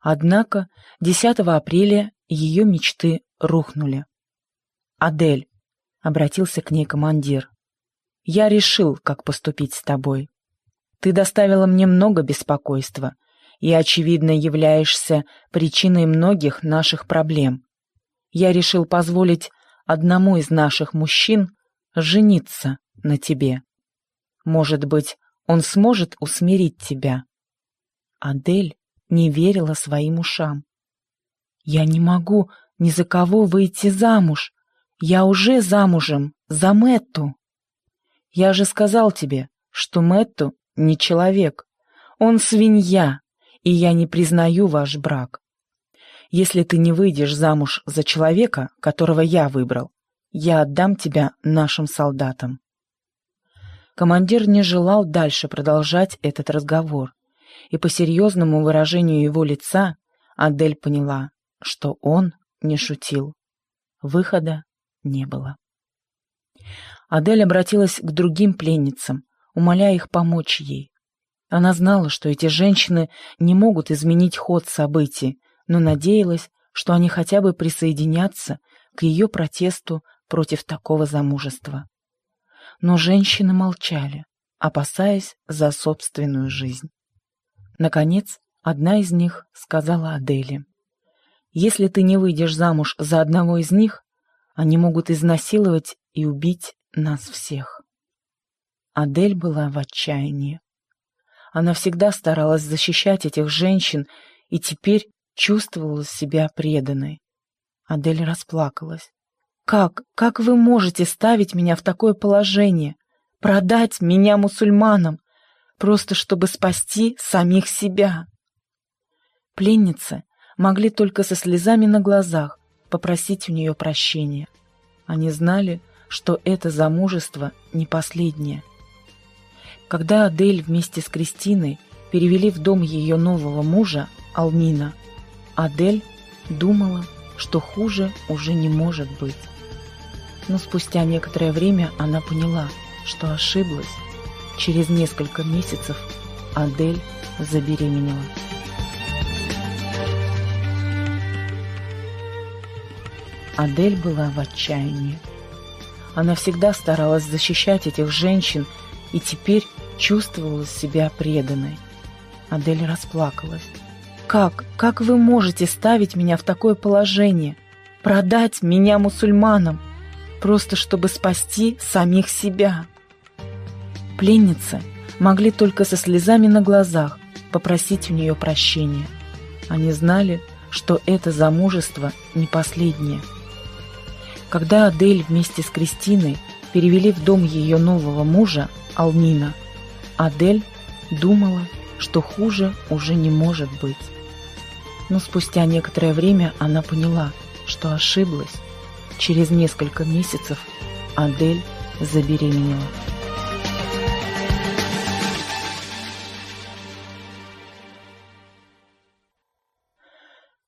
Однако 10 апреля ее мечты рухнули. «Адель», — обратился к ней командир, — «я решил, как поступить с тобой. Ты доставила мне много беспокойства и, очевидно, являешься причиной многих наших проблем. Я решил позволить одному из наших мужчин жениться на тебе. Может быть, он сможет усмирить тебя». Адель не верила своим ушам. «Я не могу ни за кого выйти замуж. Я уже замужем, за Мэтту. Я же сказал тебе, что Мэтту не человек. Он свинья, и я не признаю ваш брак. Если ты не выйдешь замуж за человека, которого я выбрал, я отдам тебя нашим солдатам. Командир не желал дальше продолжать этот разговор, и по серьезному выражению его лица Адель поняла, что он не шутил. Выхода не было. Адель обратилась к другим пленницам, умоляя их помочь ей. Она знала, что эти женщины не могут изменить ход событий, но надеялась, что они хотя бы присоединятся к ее протесту против такого замужества. Но женщины молчали, опасаясь за собственную жизнь. Наконец, одна из них сказала Аделе. «Если ты не выйдешь замуж за одного из них, они могут изнасиловать и убить нас всех». Адель была в отчаянии. Она всегда старалась защищать этих женщин и теперь чувствовала себя преданной. Адель расплакалась. «Как, как вы можете ставить меня в такое положение? Продать меня мусульманам? просто чтобы спасти самих себя. Пленницы могли только со слезами на глазах попросить у нее прощения. Они знали, что это замужество не последнее. Когда Адель вместе с Кристиной перевели в дом ее нового мужа, Алмина, Адель думала, что хуже уже не может быть. Но спустя некоторое время она поняла, что ошиблась Через несколько месяцев Адель забеременела. Адель была в отчаянии. Она всегда старалась защищать этих женщин и теперь чувствовала себя преданной. Адель расплакалась. «Как? Как вы можете ставить меня в такое положение? Продать меня мусульманам? Просто чтобы спасти самих себя?» Пленницы могли только со слезами на глазах попросить у нее прощения. Они знали, что это замужество не последнее. Когда Адель вместе с Кристиной перевели в дом ее нового мужа, Алмина, Адель думала, что хуже уже не может быть. Но спустя некоторое время она поняла, что ошиблась. Через несколько месяцев Адель забеременела.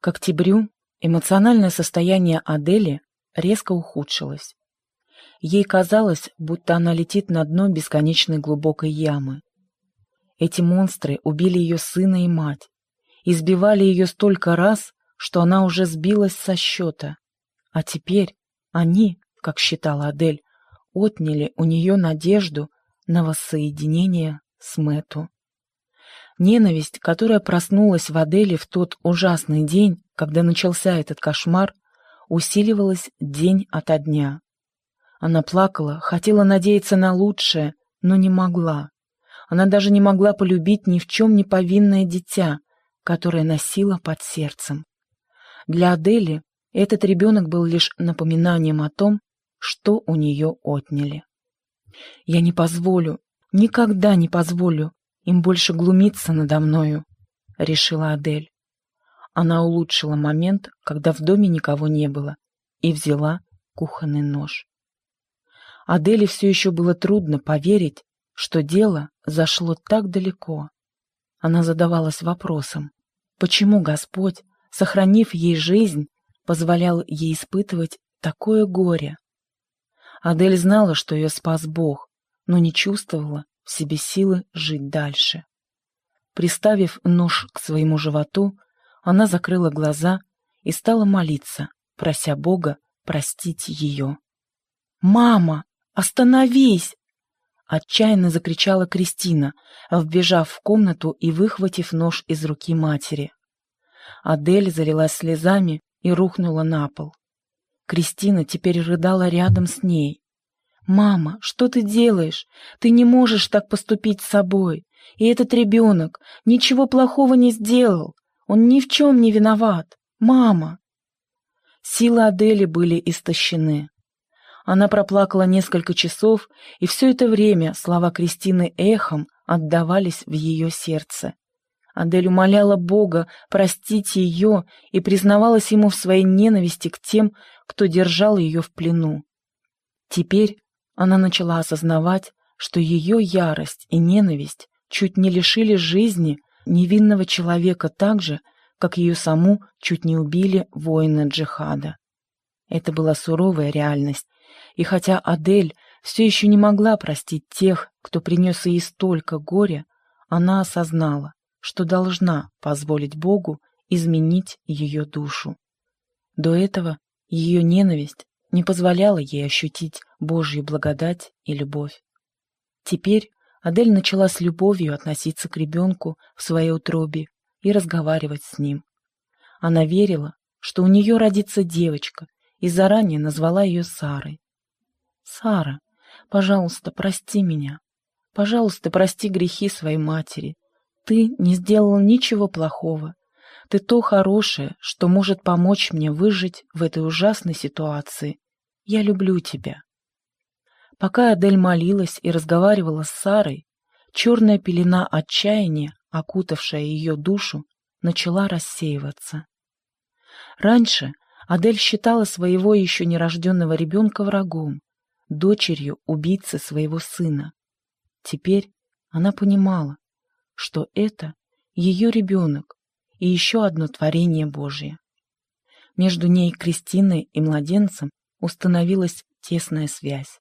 К октябрю эмоциональное состояние Адели резко ухудшилось. Ей казалось, будто она летит на дно бесконечной глубокой ямы. Эти монстры убили ее сына и мать, избивали ее столько раз, что она уже сбилась со счета. А теперь они, как считала Адель, отняли у нее надежду на воссоединение с Мэту. Ненависть, которая проснулась в Аделе в тот ужасный день, когда начался этот кошмар, усиливалась день ото дня. Она плакала, хотела надеяться на лучшее, но не могла. Она даже не могла полюбить ни в чем не повинное дитя, которое носила под сердцем. Для Адели этот ребенок был лишь напоминанием о том, что у нее отняли. «Я не позволю, никогда не позволю им больше глумиться надо мною», — решила Адель. Она улучшила момент, когда в доме никого не было, и взяла кухонный нож. Аделе все еще было трудно поверить, что дело зашло так далеко. Она задавалась вопросом, почему Господь, сохранив ей жизнь, позволял ей испытывать такое горе. Адель знала, что ее спас Бог, но не чувствовала, в себе силы жить дальше. Приставив нож к своему животу, она закрыла глаза и стала молиться, прося Бога простить ее. «Мама, остановись!» Отчаянно закричала Кристина, вбежав в комнату и выхватив нож из руки матери. Адель залилась слезами и рухнула на пол. Кристина теперь рыдала рядом с ней. «Мама, что ты делаешь? Ты не можешь так поступить с собой. И этот ребенок ничего плохого не сделал. Он ни в чем не виноват. Мама!» Силы Адели были истощены. Она проплакала несколько часов, и все это время слова Кристины эхом отдавались в ее сердце. Адель умоляла Бога простить ее и признавалась ему в своей ненависти к тем, кто держал ее в плену. Теперь она начала осознавать, что ее ярость и ненависть чуть не лишили жизни невинного человека так же, как ее саму чуть не убили воины джихада. Это была суровая реальность, и хотя Адель все еще не могла простить тех, кто принес ей столько горя, она осознала, что должна позволить Богу изменить ее душу. До этого ее ненависть не позволяла ей ощутить Божью благодать и любовь. Теперь Адель начала с любовью относиться к ребенку в своей утробе и разговаривать с ним. Она верила, что у нее родится девочка, и заранее назвала ее Сарой. «Сара, пожалуйста, прости меня. Пожалуйста, прости грехи своей матери. Ты не сделала ничего плохого. Ты то хорошее, что может помочь мне выжить в этой ужасной ситуации. Я люблю тебя». Пока Адель молилась и разговаривала с Сарой, черная пелена отчаяния, окутавшая ее душу, начала рассеиваться. Раньше Адель считала своего еще нерожденного ребенка врагом, дочерью убийцы своего сына. Теперь она понимала, что это ее ребенок и еще одно творение Божье. Между ней, Кристиной и младенцем установилась тесная связь.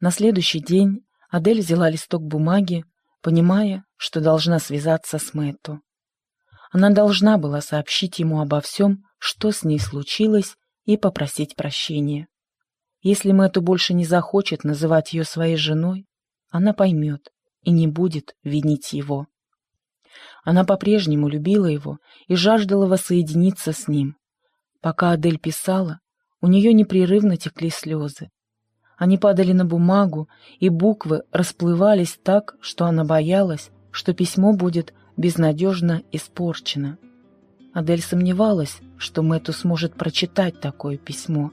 На следующий день Адель взяла листок бумаги, понимая, что должна связаться с Мэтту. Она должна была сообщить ему обо всем, что с ней случилось, и попросить прощения. Если Мэтту больше не захочет называть ее своей женой, она поймет и не будет винить его. Она по-прежнему любила его и жаждала воссоединиться с ним. Пока Адель писала, у нее непрерывно текли слезы. Они падали на бумагу, и буквы расплывались так, что она боялась, что письмо будет безнадежно испорчено. Адель сомневалась, что Мэтту сможет прочитать такое письмо.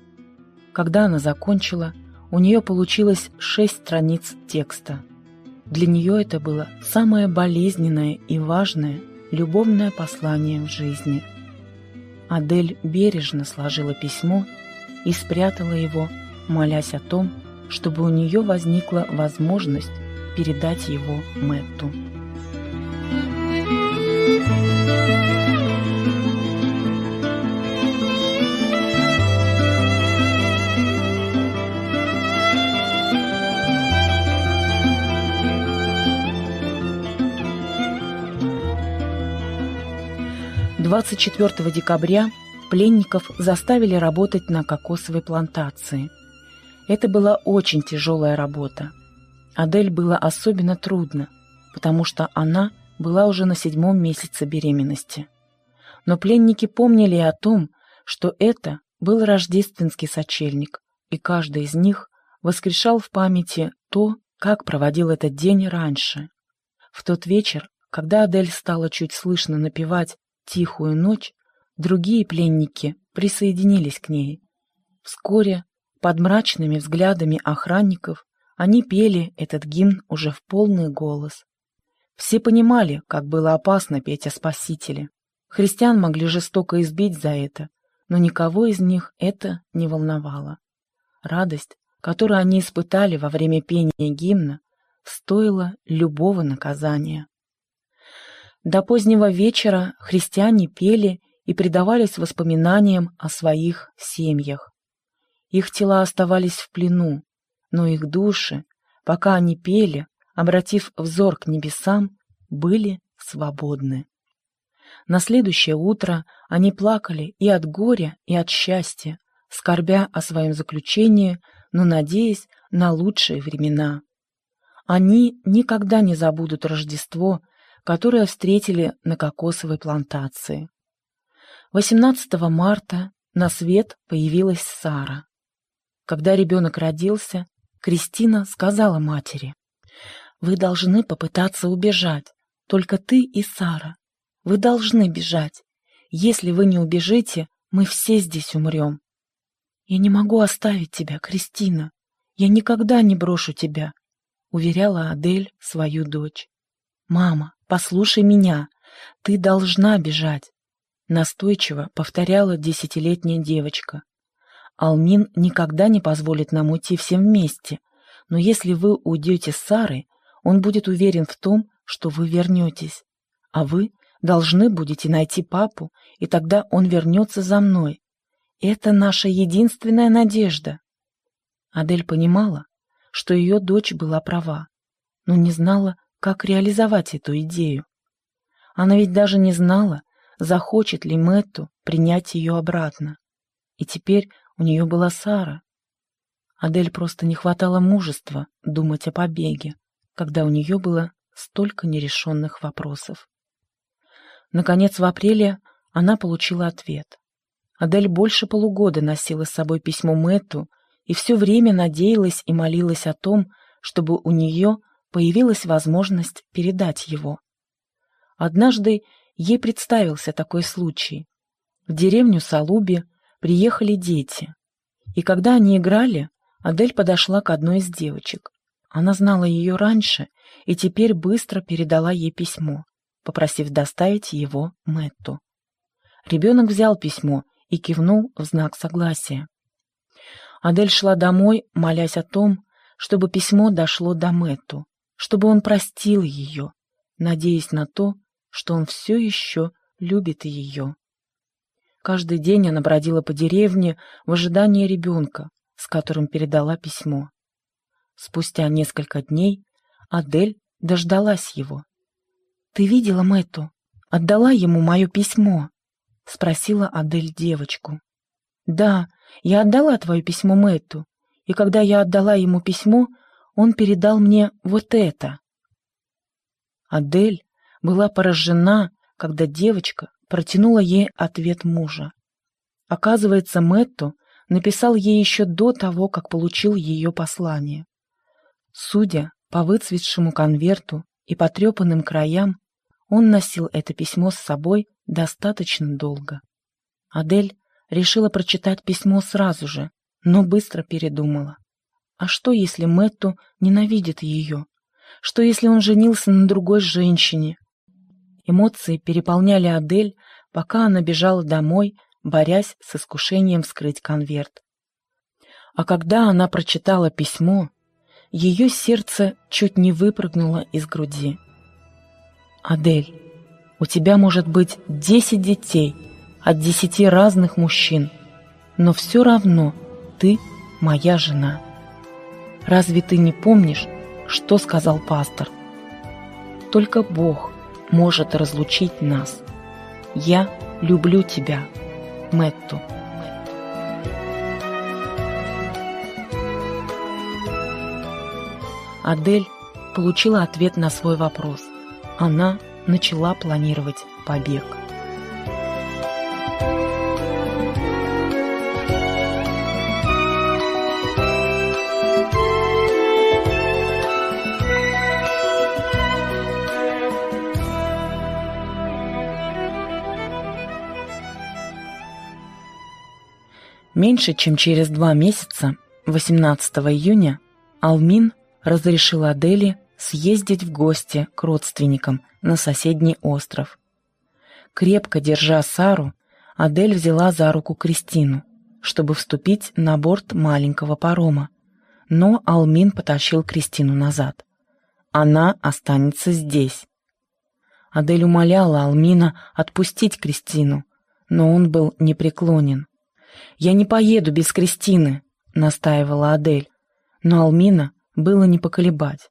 Когда она закончила, у нее получилось шесть страниц текста. Для нее это было самое болезненное и важное любовное послание в жизни. Адель бережно сложила письмо и спрятала его, молясь о том, чтобы у нее возникла возможность передать его Мэтту. 24 декабря пленников заставили работать на кокосовой плантации. Это была очень тяжелая работа. Адель было особенно трудно, потому что она была уже на седьмом месяце беременности. Но пленники помнили о том, что это был рождественский сочельник, и каждый из них воскрешал в памяти то, как проводил этот день раньше. В тот вечер, когда Адель стала чуть слышно напевать тихую ночь, другие пленники присоединились к ней. Вскоре, под мрачными взглядами охранников, они пели этот гимн уже в полный голос. Все понимали, как было опасно петь о Спасителе. Христиан могли жестоко избить за это, но никого из них это не волновало. Радость, которую они испытали во время пения гимна, стоила любого наказания. До позднего вечера христиане пели и предавались воспоминаниям о своих семьях. Их тела оставались в плену, но их души, пока они пели, обратив взор к небесам, были свободны. На следующее утро они плакали и от горя, и от счастья, скорбя о своем заключении, но надеясь на лучшие времена. Они никогда не забудут Рождество, которое встретили на кокосовой плантации. 18 марта на свет появилась Сара. Когда ребенок родился, Кристина сказала матери, «Вы должны попытаться убежать, только ты и Сара. Вы должны бежать. Если вы не убежите, мы все здесь умрем. Я не могу оставить тебя, Кристина. Я никогда не брошу тебя, уверяла Адель свою дочь. Мама, послушай меня. Ты должна бежать. Настойчиво повторяла десятилетняя девочка. Алмин никогда не позволит нам уйти всем вместе, но если вы уйдете с Сарой, он будет уверен в том, что вы вернетесь. А вы должны будете найти папу, и тогда он вернется за мной. Это наша единственная надежда. Адель понимала, что ее дочь была права, но не знала, как реализовать эту идею. Она ведь даже не знала, захочет ли Мэтту принять ее обратно. И теперь у нее была Сара. Адель просто не хватало мужества думать о побеге, когда у нее было столько нерешенных вопросов. Наконец, в апреле она получила ответ. Адель больше полугода носила с собой письмо Мэтту и все время надеялась и молилась о том, чтобы у нее появилась возможность передать его. Однажды ей представился такой случай. В деревню Салуби приехали дети, и когда они играли, Адель подошла к одной из девочек. Она знала ее раньше и теперь быстро передала ей письмо попросив доставить его Мэтту. Ребенок взял письмо и кивнул в знак согласия. Адель шла домой, молясь о том, чтобы письмо дошло до Мэтту, чтобы он простил ее, надеясь на то, что он все еще любит ее. Каждый день она бродила по деревне в ожидании ребенка, с которым передала письмо. Спустя несколько дней Адель дождалась его. «Ты видела Мэтту? Отдала ему мое письмо?» — спросила Адель девочку. «Да, я отдала твое письмо Мэтту, и когда я отдала ему письмо, он передал мне вот это». Адель была поражена, когда девочка протянула ей ответ мужа. Оказывается, Мэтту написал ей еще до того, как получил ее послание. Судя по выцветшему конверту и потрепанным краям, он носил это письмо с собой достаточно долго. Адель решила прочитать письмо сразу же, но быстро передумала. А что, если Мэтту ненавидит ее? Что, если он женился на другой женщине? Эмоции переполняли Адель, пока она бежала домой, борясь с искушением вскрыть конверт. А когда она прочитала письмо, ее сердце чуть не выпрыгнуло из груди. Адель, у тебя может быть десять детей от десяти разных мужчин, но все равно ты моя жена. Разве ты не помнишь, что сказал пастор? Только Бог может разлучить нас. Я люблю тебя, Мэтту. Адель получила ответ на свой вопрос – она начала планировать побег. Меньше чем через два месяца, 18 июня, Алмин разрешил Адели съездить в гости к родственникам на соседний остров. Крепко держа Сару, Адель взяла за руку Кристину, чтобы вступить на борт маленького парома, но Алмин потащил Кристину назад. Она останется здесь. Адель умоляла Алмина отпустить Кристину, но он был непреклонен. «Я не поеду без Кристины», — настаивала Адель, но Алмина было не поколебать.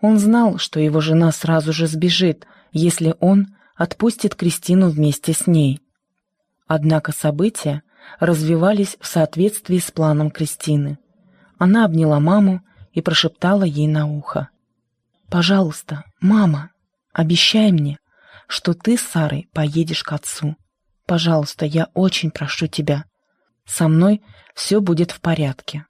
Он знал, что его жена сразу же сбежит, если он отпустит Кристину вместе с ней. Однако события развивались в соответствии с планом Кристины. Она обняла маму и прошептала ей на ухо. «Пожалуйста, мама, обещай мне, что ты с Сарой поедешь к отцу. Пожалуйста, я очень прошу тебя. Со мной все будет в порядке».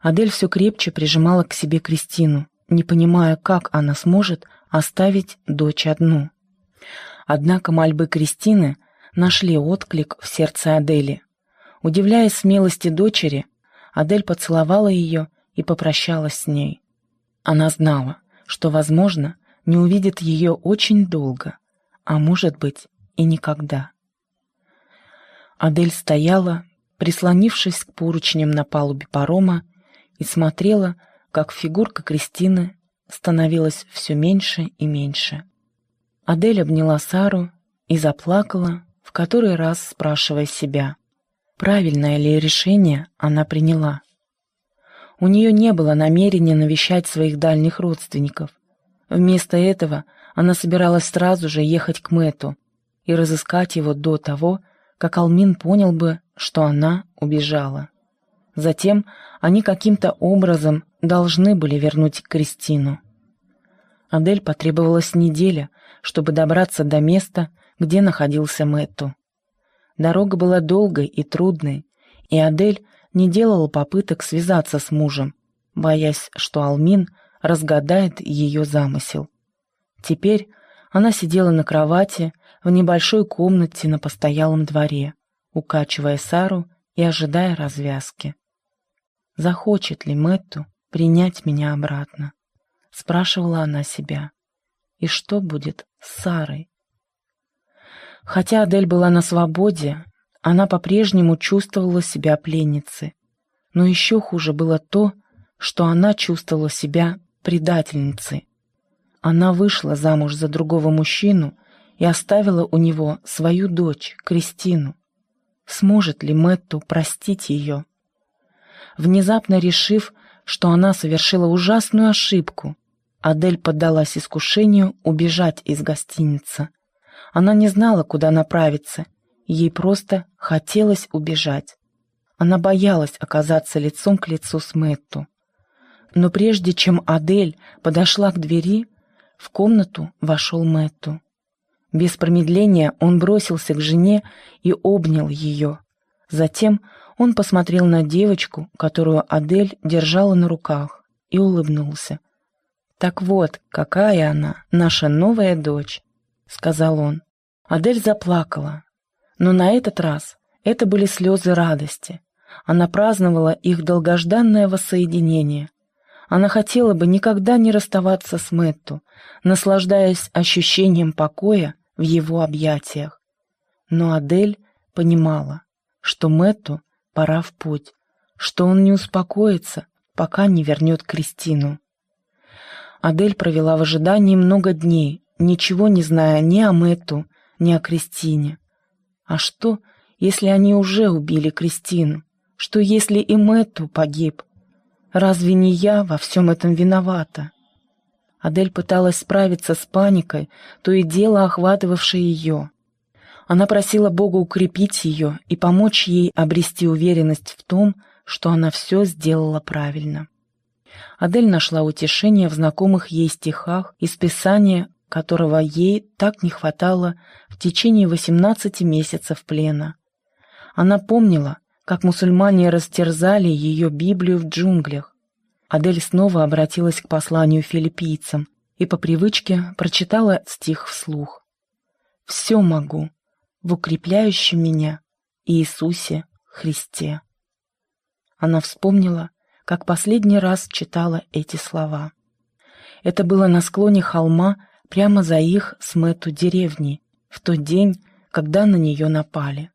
Адель все крепче прижимала к себе Кристину, не понимая, как она сможет оставить дочь одну. Однако мольбы Кристины нашли отклик в сердце Адели. Удивляясь смелости дочери, Адель поцеловала ее и попрощалась с ней. Она знала, что, возможно, не увидит ее очень долго, а может быть и никогда. Адель стояла, прислонившись к поручням на палубе парома, и смотрела, как фигурка Кристины становилась все меньше и меньше. Адель обняла Сару и заплакала, в который раз спрашивая себя, правильное ли решение она приняла. У нее не было намерения навещать своих дальних родственников. Вместо этого она собиралась сразу же ехать к Мэту и разыскать его до того, как Алмин понял бы, что она убежала. Затем они каким-то образом должны были вернуть Кристину. Адель потребовалась неделя, чтобы добраться до места, где находился Мэтту. Дорога была долгой и трудной, и Адель не делала попыток связаться с мужем, боясь, что Алмин разгадает ее замысел. Теперь она сидела на кровати в небольшой комнате на постоялом дворе, укачивая Сару и ожидая развязки. Захочет ли Мэтту принять меня обратно? Спрашивала она себя. И что будет с Сарой? Хотя Адель была на свободе, она по-прежнему чувствовала себя пленницей. Но еще хуже было то, что она чувствовала себя предательницей. Она вышла замуж за другого мужчину и оставила у него свою дочь, Кристину. Сможет ли Мэтту простить ее? Внезапно решив, что она совершила ужасную ошибку, Адель поддалась искушению убежать из гостиницы. Она не знала, куда направиться, ей просто хотелось убежать. Она боялась оказаться лицом к лицу с Мэтту. Но прежде чем Адель подошла к двери, в комнату вошел Мэтту. Без промедления он бросился к жене и обнял ее. Затем он посмотрел на девочку, которую Адель держала на руках, и улыбнулся. «Так вот, какая она, наша новая дочь», — сказал он. Адель заплакала, но на этот раз это были слезы радости. Она праздновала их долгожданное воссоединение. Она хотела бы никогда не расставаться с Мэтту, наслаждаясь ощущением покоя в его объятиях. Но Адель понимала, что Мэтту пора в путь, что он не успокоится, пока не вернет Кристину. Адель провела в ожидании много дней, ничего не зная ни о Мэтту, ни о Кристине. А что, если они уже убили Кристину? Что, если и Мэтту погиб? Разве не я во всем этом виновата? Адель пыталась справиться с паникой, то и дело охватывавшей ее. Она просила Бога укрепить ее и помочь ей обрести уверенность в том, что она все сделала правильно. Адель нашла утешение в знакомых ей стихах из Писания, которого ей так не хватало в течение 18 месяцев плена. Она помнила, как мусульмане растерзали ее Библию в джунглях. Адель снова обратилась к посланию филиппийцам и по привычке прочитала стих вслух. «Все могу в укрепляющем меня Иисусе Христе». Она вспомнила, как последний раз читала эти слова. Это было на склоне холма прямо за их с Мэту деревней, в тот день, когда на нее напали.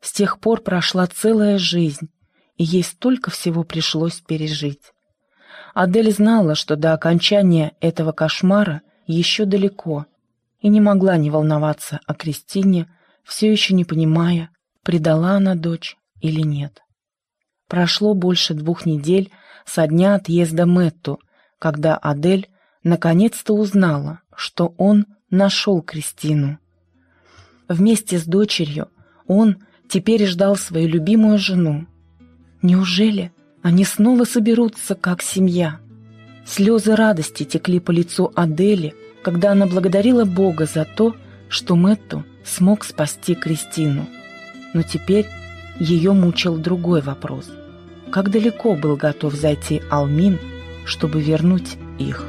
С тех пор прошла целая жизнь, и ей столько всего пришлось пережить. Адель знала, что до окончания этого кошмара еще далеко, и не могла не волноваться о Кристине, все еще не понимая, предала она дочь или нет. Прошло больше двух недель со дня отъезда Мэтту, когда Адель наконец-то узнала, что он нашел Кристину. Вместе с дочерью он теперь ждал свою любимую жену. Неужели они снова соберутся как семья? Слезы радости текли по лицу Адели, когда она благодарила Бога за то, что Мэтту смог спасти Кристину. Но теперь ее мучил другой вопрос. Как далеко был готов зайти Алмин, чтобы вернуть их?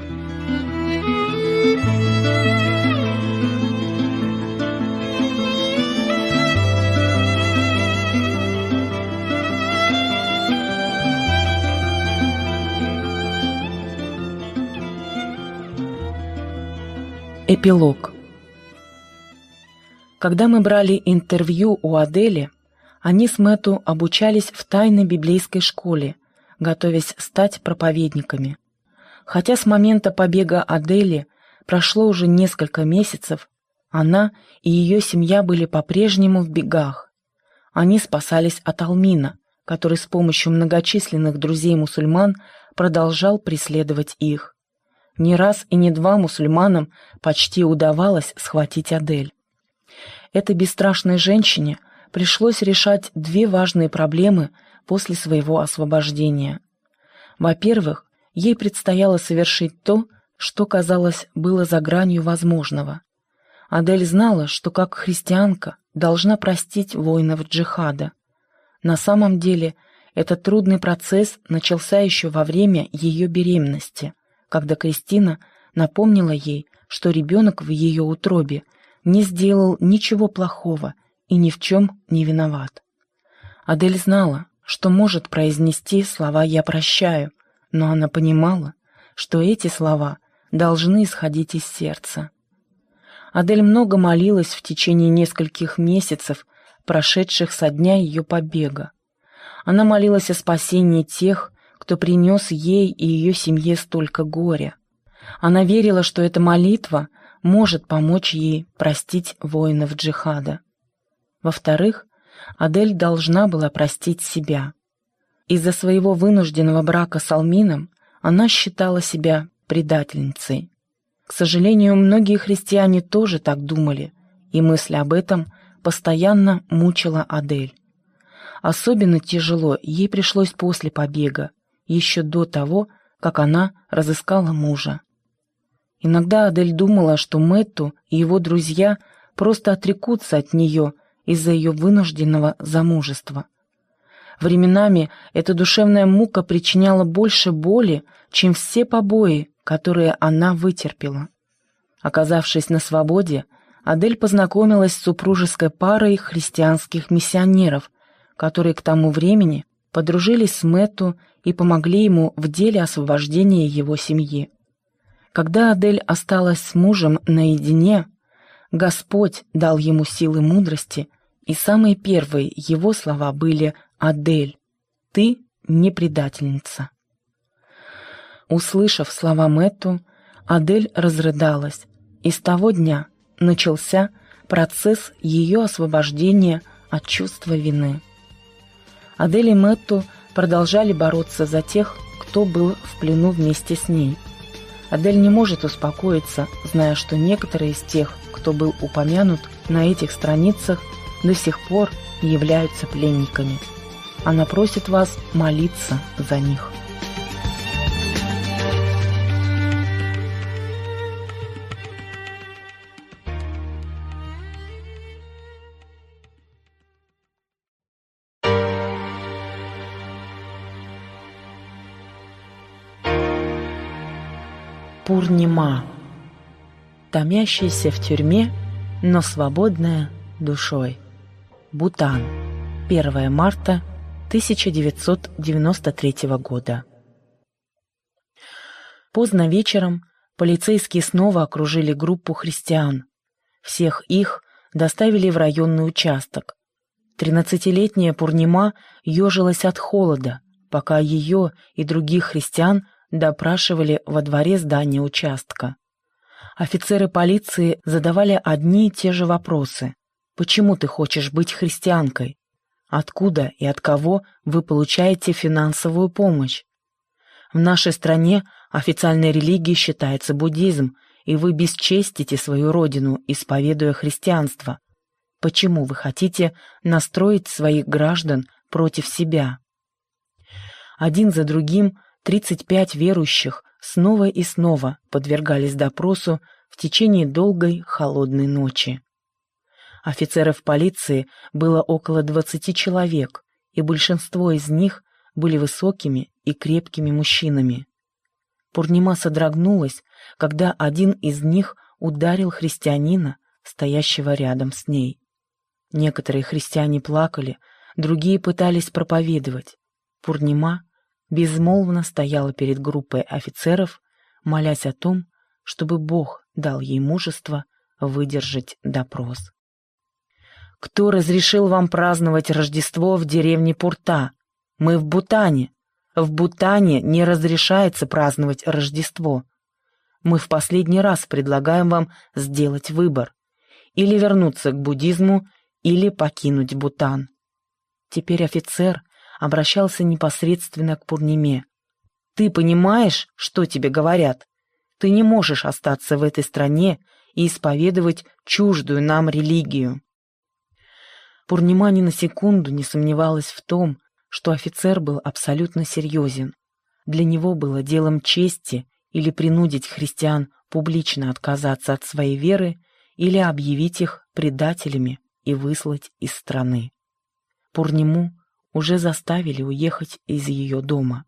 Эпилог Когда мы брали интервью у Адели, они с Мэту обучались в тайной библейской школе, готовясь стать проповедниками. Хотя с момента побега Адели прошло уже несколько месяцев, она и ее семья были по-прежнему в бегах. Они спасались от Алмина, который с помощью многочисленных друзей-мусульман продолжал преследовать их. Не раз и не два мусульманам почти удавалось схватить Адель. Этой бесстрашной женщине пришлось решать две важные проблемы после своего освобождения. Во-первых, ей предстояло совершить то, что, казалось, было за гранью возможного. Адель знала, что как христианка должна простить воинов джихада. На самом деле, этот трудный процесс начался еще во время ее беременности – когда Кристина напомнила ей, что ребенок в ее утробе не сделал ничего плохого и ни в чем не виноват. Адель знала, что может произнести слова «я прощаю», но она понимала, что эти слова должны исходить из сердца. Адель много молилась в течение нескольких месяцев, прошедших со дня ее побега. Она молилась о спасении тех, кто принес ей и ее семье столько горя. Она верила, что эта молитва может помочь ей простить воинов джихада. Во-вторых, Адель должна была простить себя. Из-за своего вынужденного брака с Алмином она считала себя предательницей. К сожалению, многие христиане тоже так думали, и мысль об этом постоянно мучила Адель. Особенно тяжело ей пришлось после побега, еще до того, как она разыскала мужа. Иногда Адель думала, что Мэтту и его друзья просто отрекутся от нее из-за ее вынужденного замужества. Временами эта душевная мука причиняла больше боли, чем все побои, которые она вытерпела. Оказавшись на свободе, Адель познакомилась с супружеской парой христианских миссионеров, которые к тому времени подружились с Мэтту и помогли ему в деле освобождения его семьи. Когда Адель осталась с мужем наедине, Господь дал ему силы мудрости, и самые первые его слова были «Адель, ты не предательница». Услышав слова Мэтту, Адель разрыдалась, и с того дня начался процесс ее освобождения от чувства вины. Адель и Мэтту продолжали бороться за тех, кто был в плену вместе с ней. Адель не может успокоиться, зная, что некоторые из тех, кто был упомянут на этих страницах, до сих пор являются пленниками. Она просит вас молиться за них. Пурнима, томящаяся в тюрьме, но свободная душой. Бутан, 1 марта 1993 года. Поздно вечером полицейские снова окружили группу христиан. Всех их доставили в районный участок. Тринадцатилетняя Пурнима ежилась от холода, пока ее и других христиан допрашивали во дворе здания участка. Офицеры полиции задавали одни и те же вопросы. «Почему ты хочешь быть христианкой? Откуда и от кого вы получаете финансовую помощь?» В нашей стране официальной религией считается буддизм, и вы бесчестите свою родину, исповедуя христианство. Почему вы хотите настроить своих граждан против себя? Один за другим 35 верующих снова и снова подвергались допросу в течение долгой холодной ночи. Офицеров полиции было около 20 человек, и большинство из них были высокими и крепкими мужчинами. Пурнима содрогнулась, когда один из них ударил христианина, стоящего рядом с ней. Некоторые христиане плакали, другие пытались проповедовать. Пурнима безмолвно стояла перед группой офицеров, молясь о том, чтобы Бог дал ей мужество выдержать допрос. «Кто разрешил вам праздновать Рождество в деревне Пурта? Мы в Бутане. В Бутане не разрешается праздновать Рождество. Мы в последний раз предлагаем вам сделать выбор. Или вернуться к буддизму, или покинуть Бутан». Теперь офицер обращался непосредственно к Пурниме. «Ты понимаешь, что тебе говорят? Ты не можешь остаться в этой стране и исповедовать чуждую нам религию». Пурнима ни на секунду не сомневалась в том, что офицер был абсолютно серьезен. Для него было делом чести или принудить христиан публично отказаться от своей веры или объявить их предателями и выслать из страны. Пурниму уже заставили уехать из ее дома.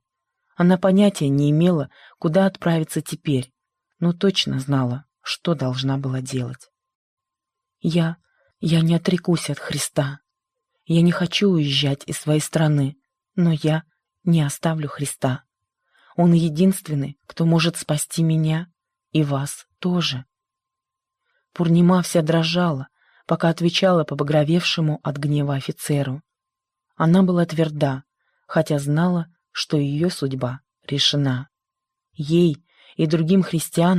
Она понятия не имела, куда отправиться теперь, но точно знала, что должна была делать. «Я... я не отрекусь от Христа. Я не хочу уезжать из своей страны, но я не оставлю Христа. Он единственный, кто может спасти меня и вас тоже». Пурнима вся дрожала, пока отвечала побагровевшему от гнева офицеру. Она была тверда, хотя знала, что ее судьба решена. Ей и другим христианам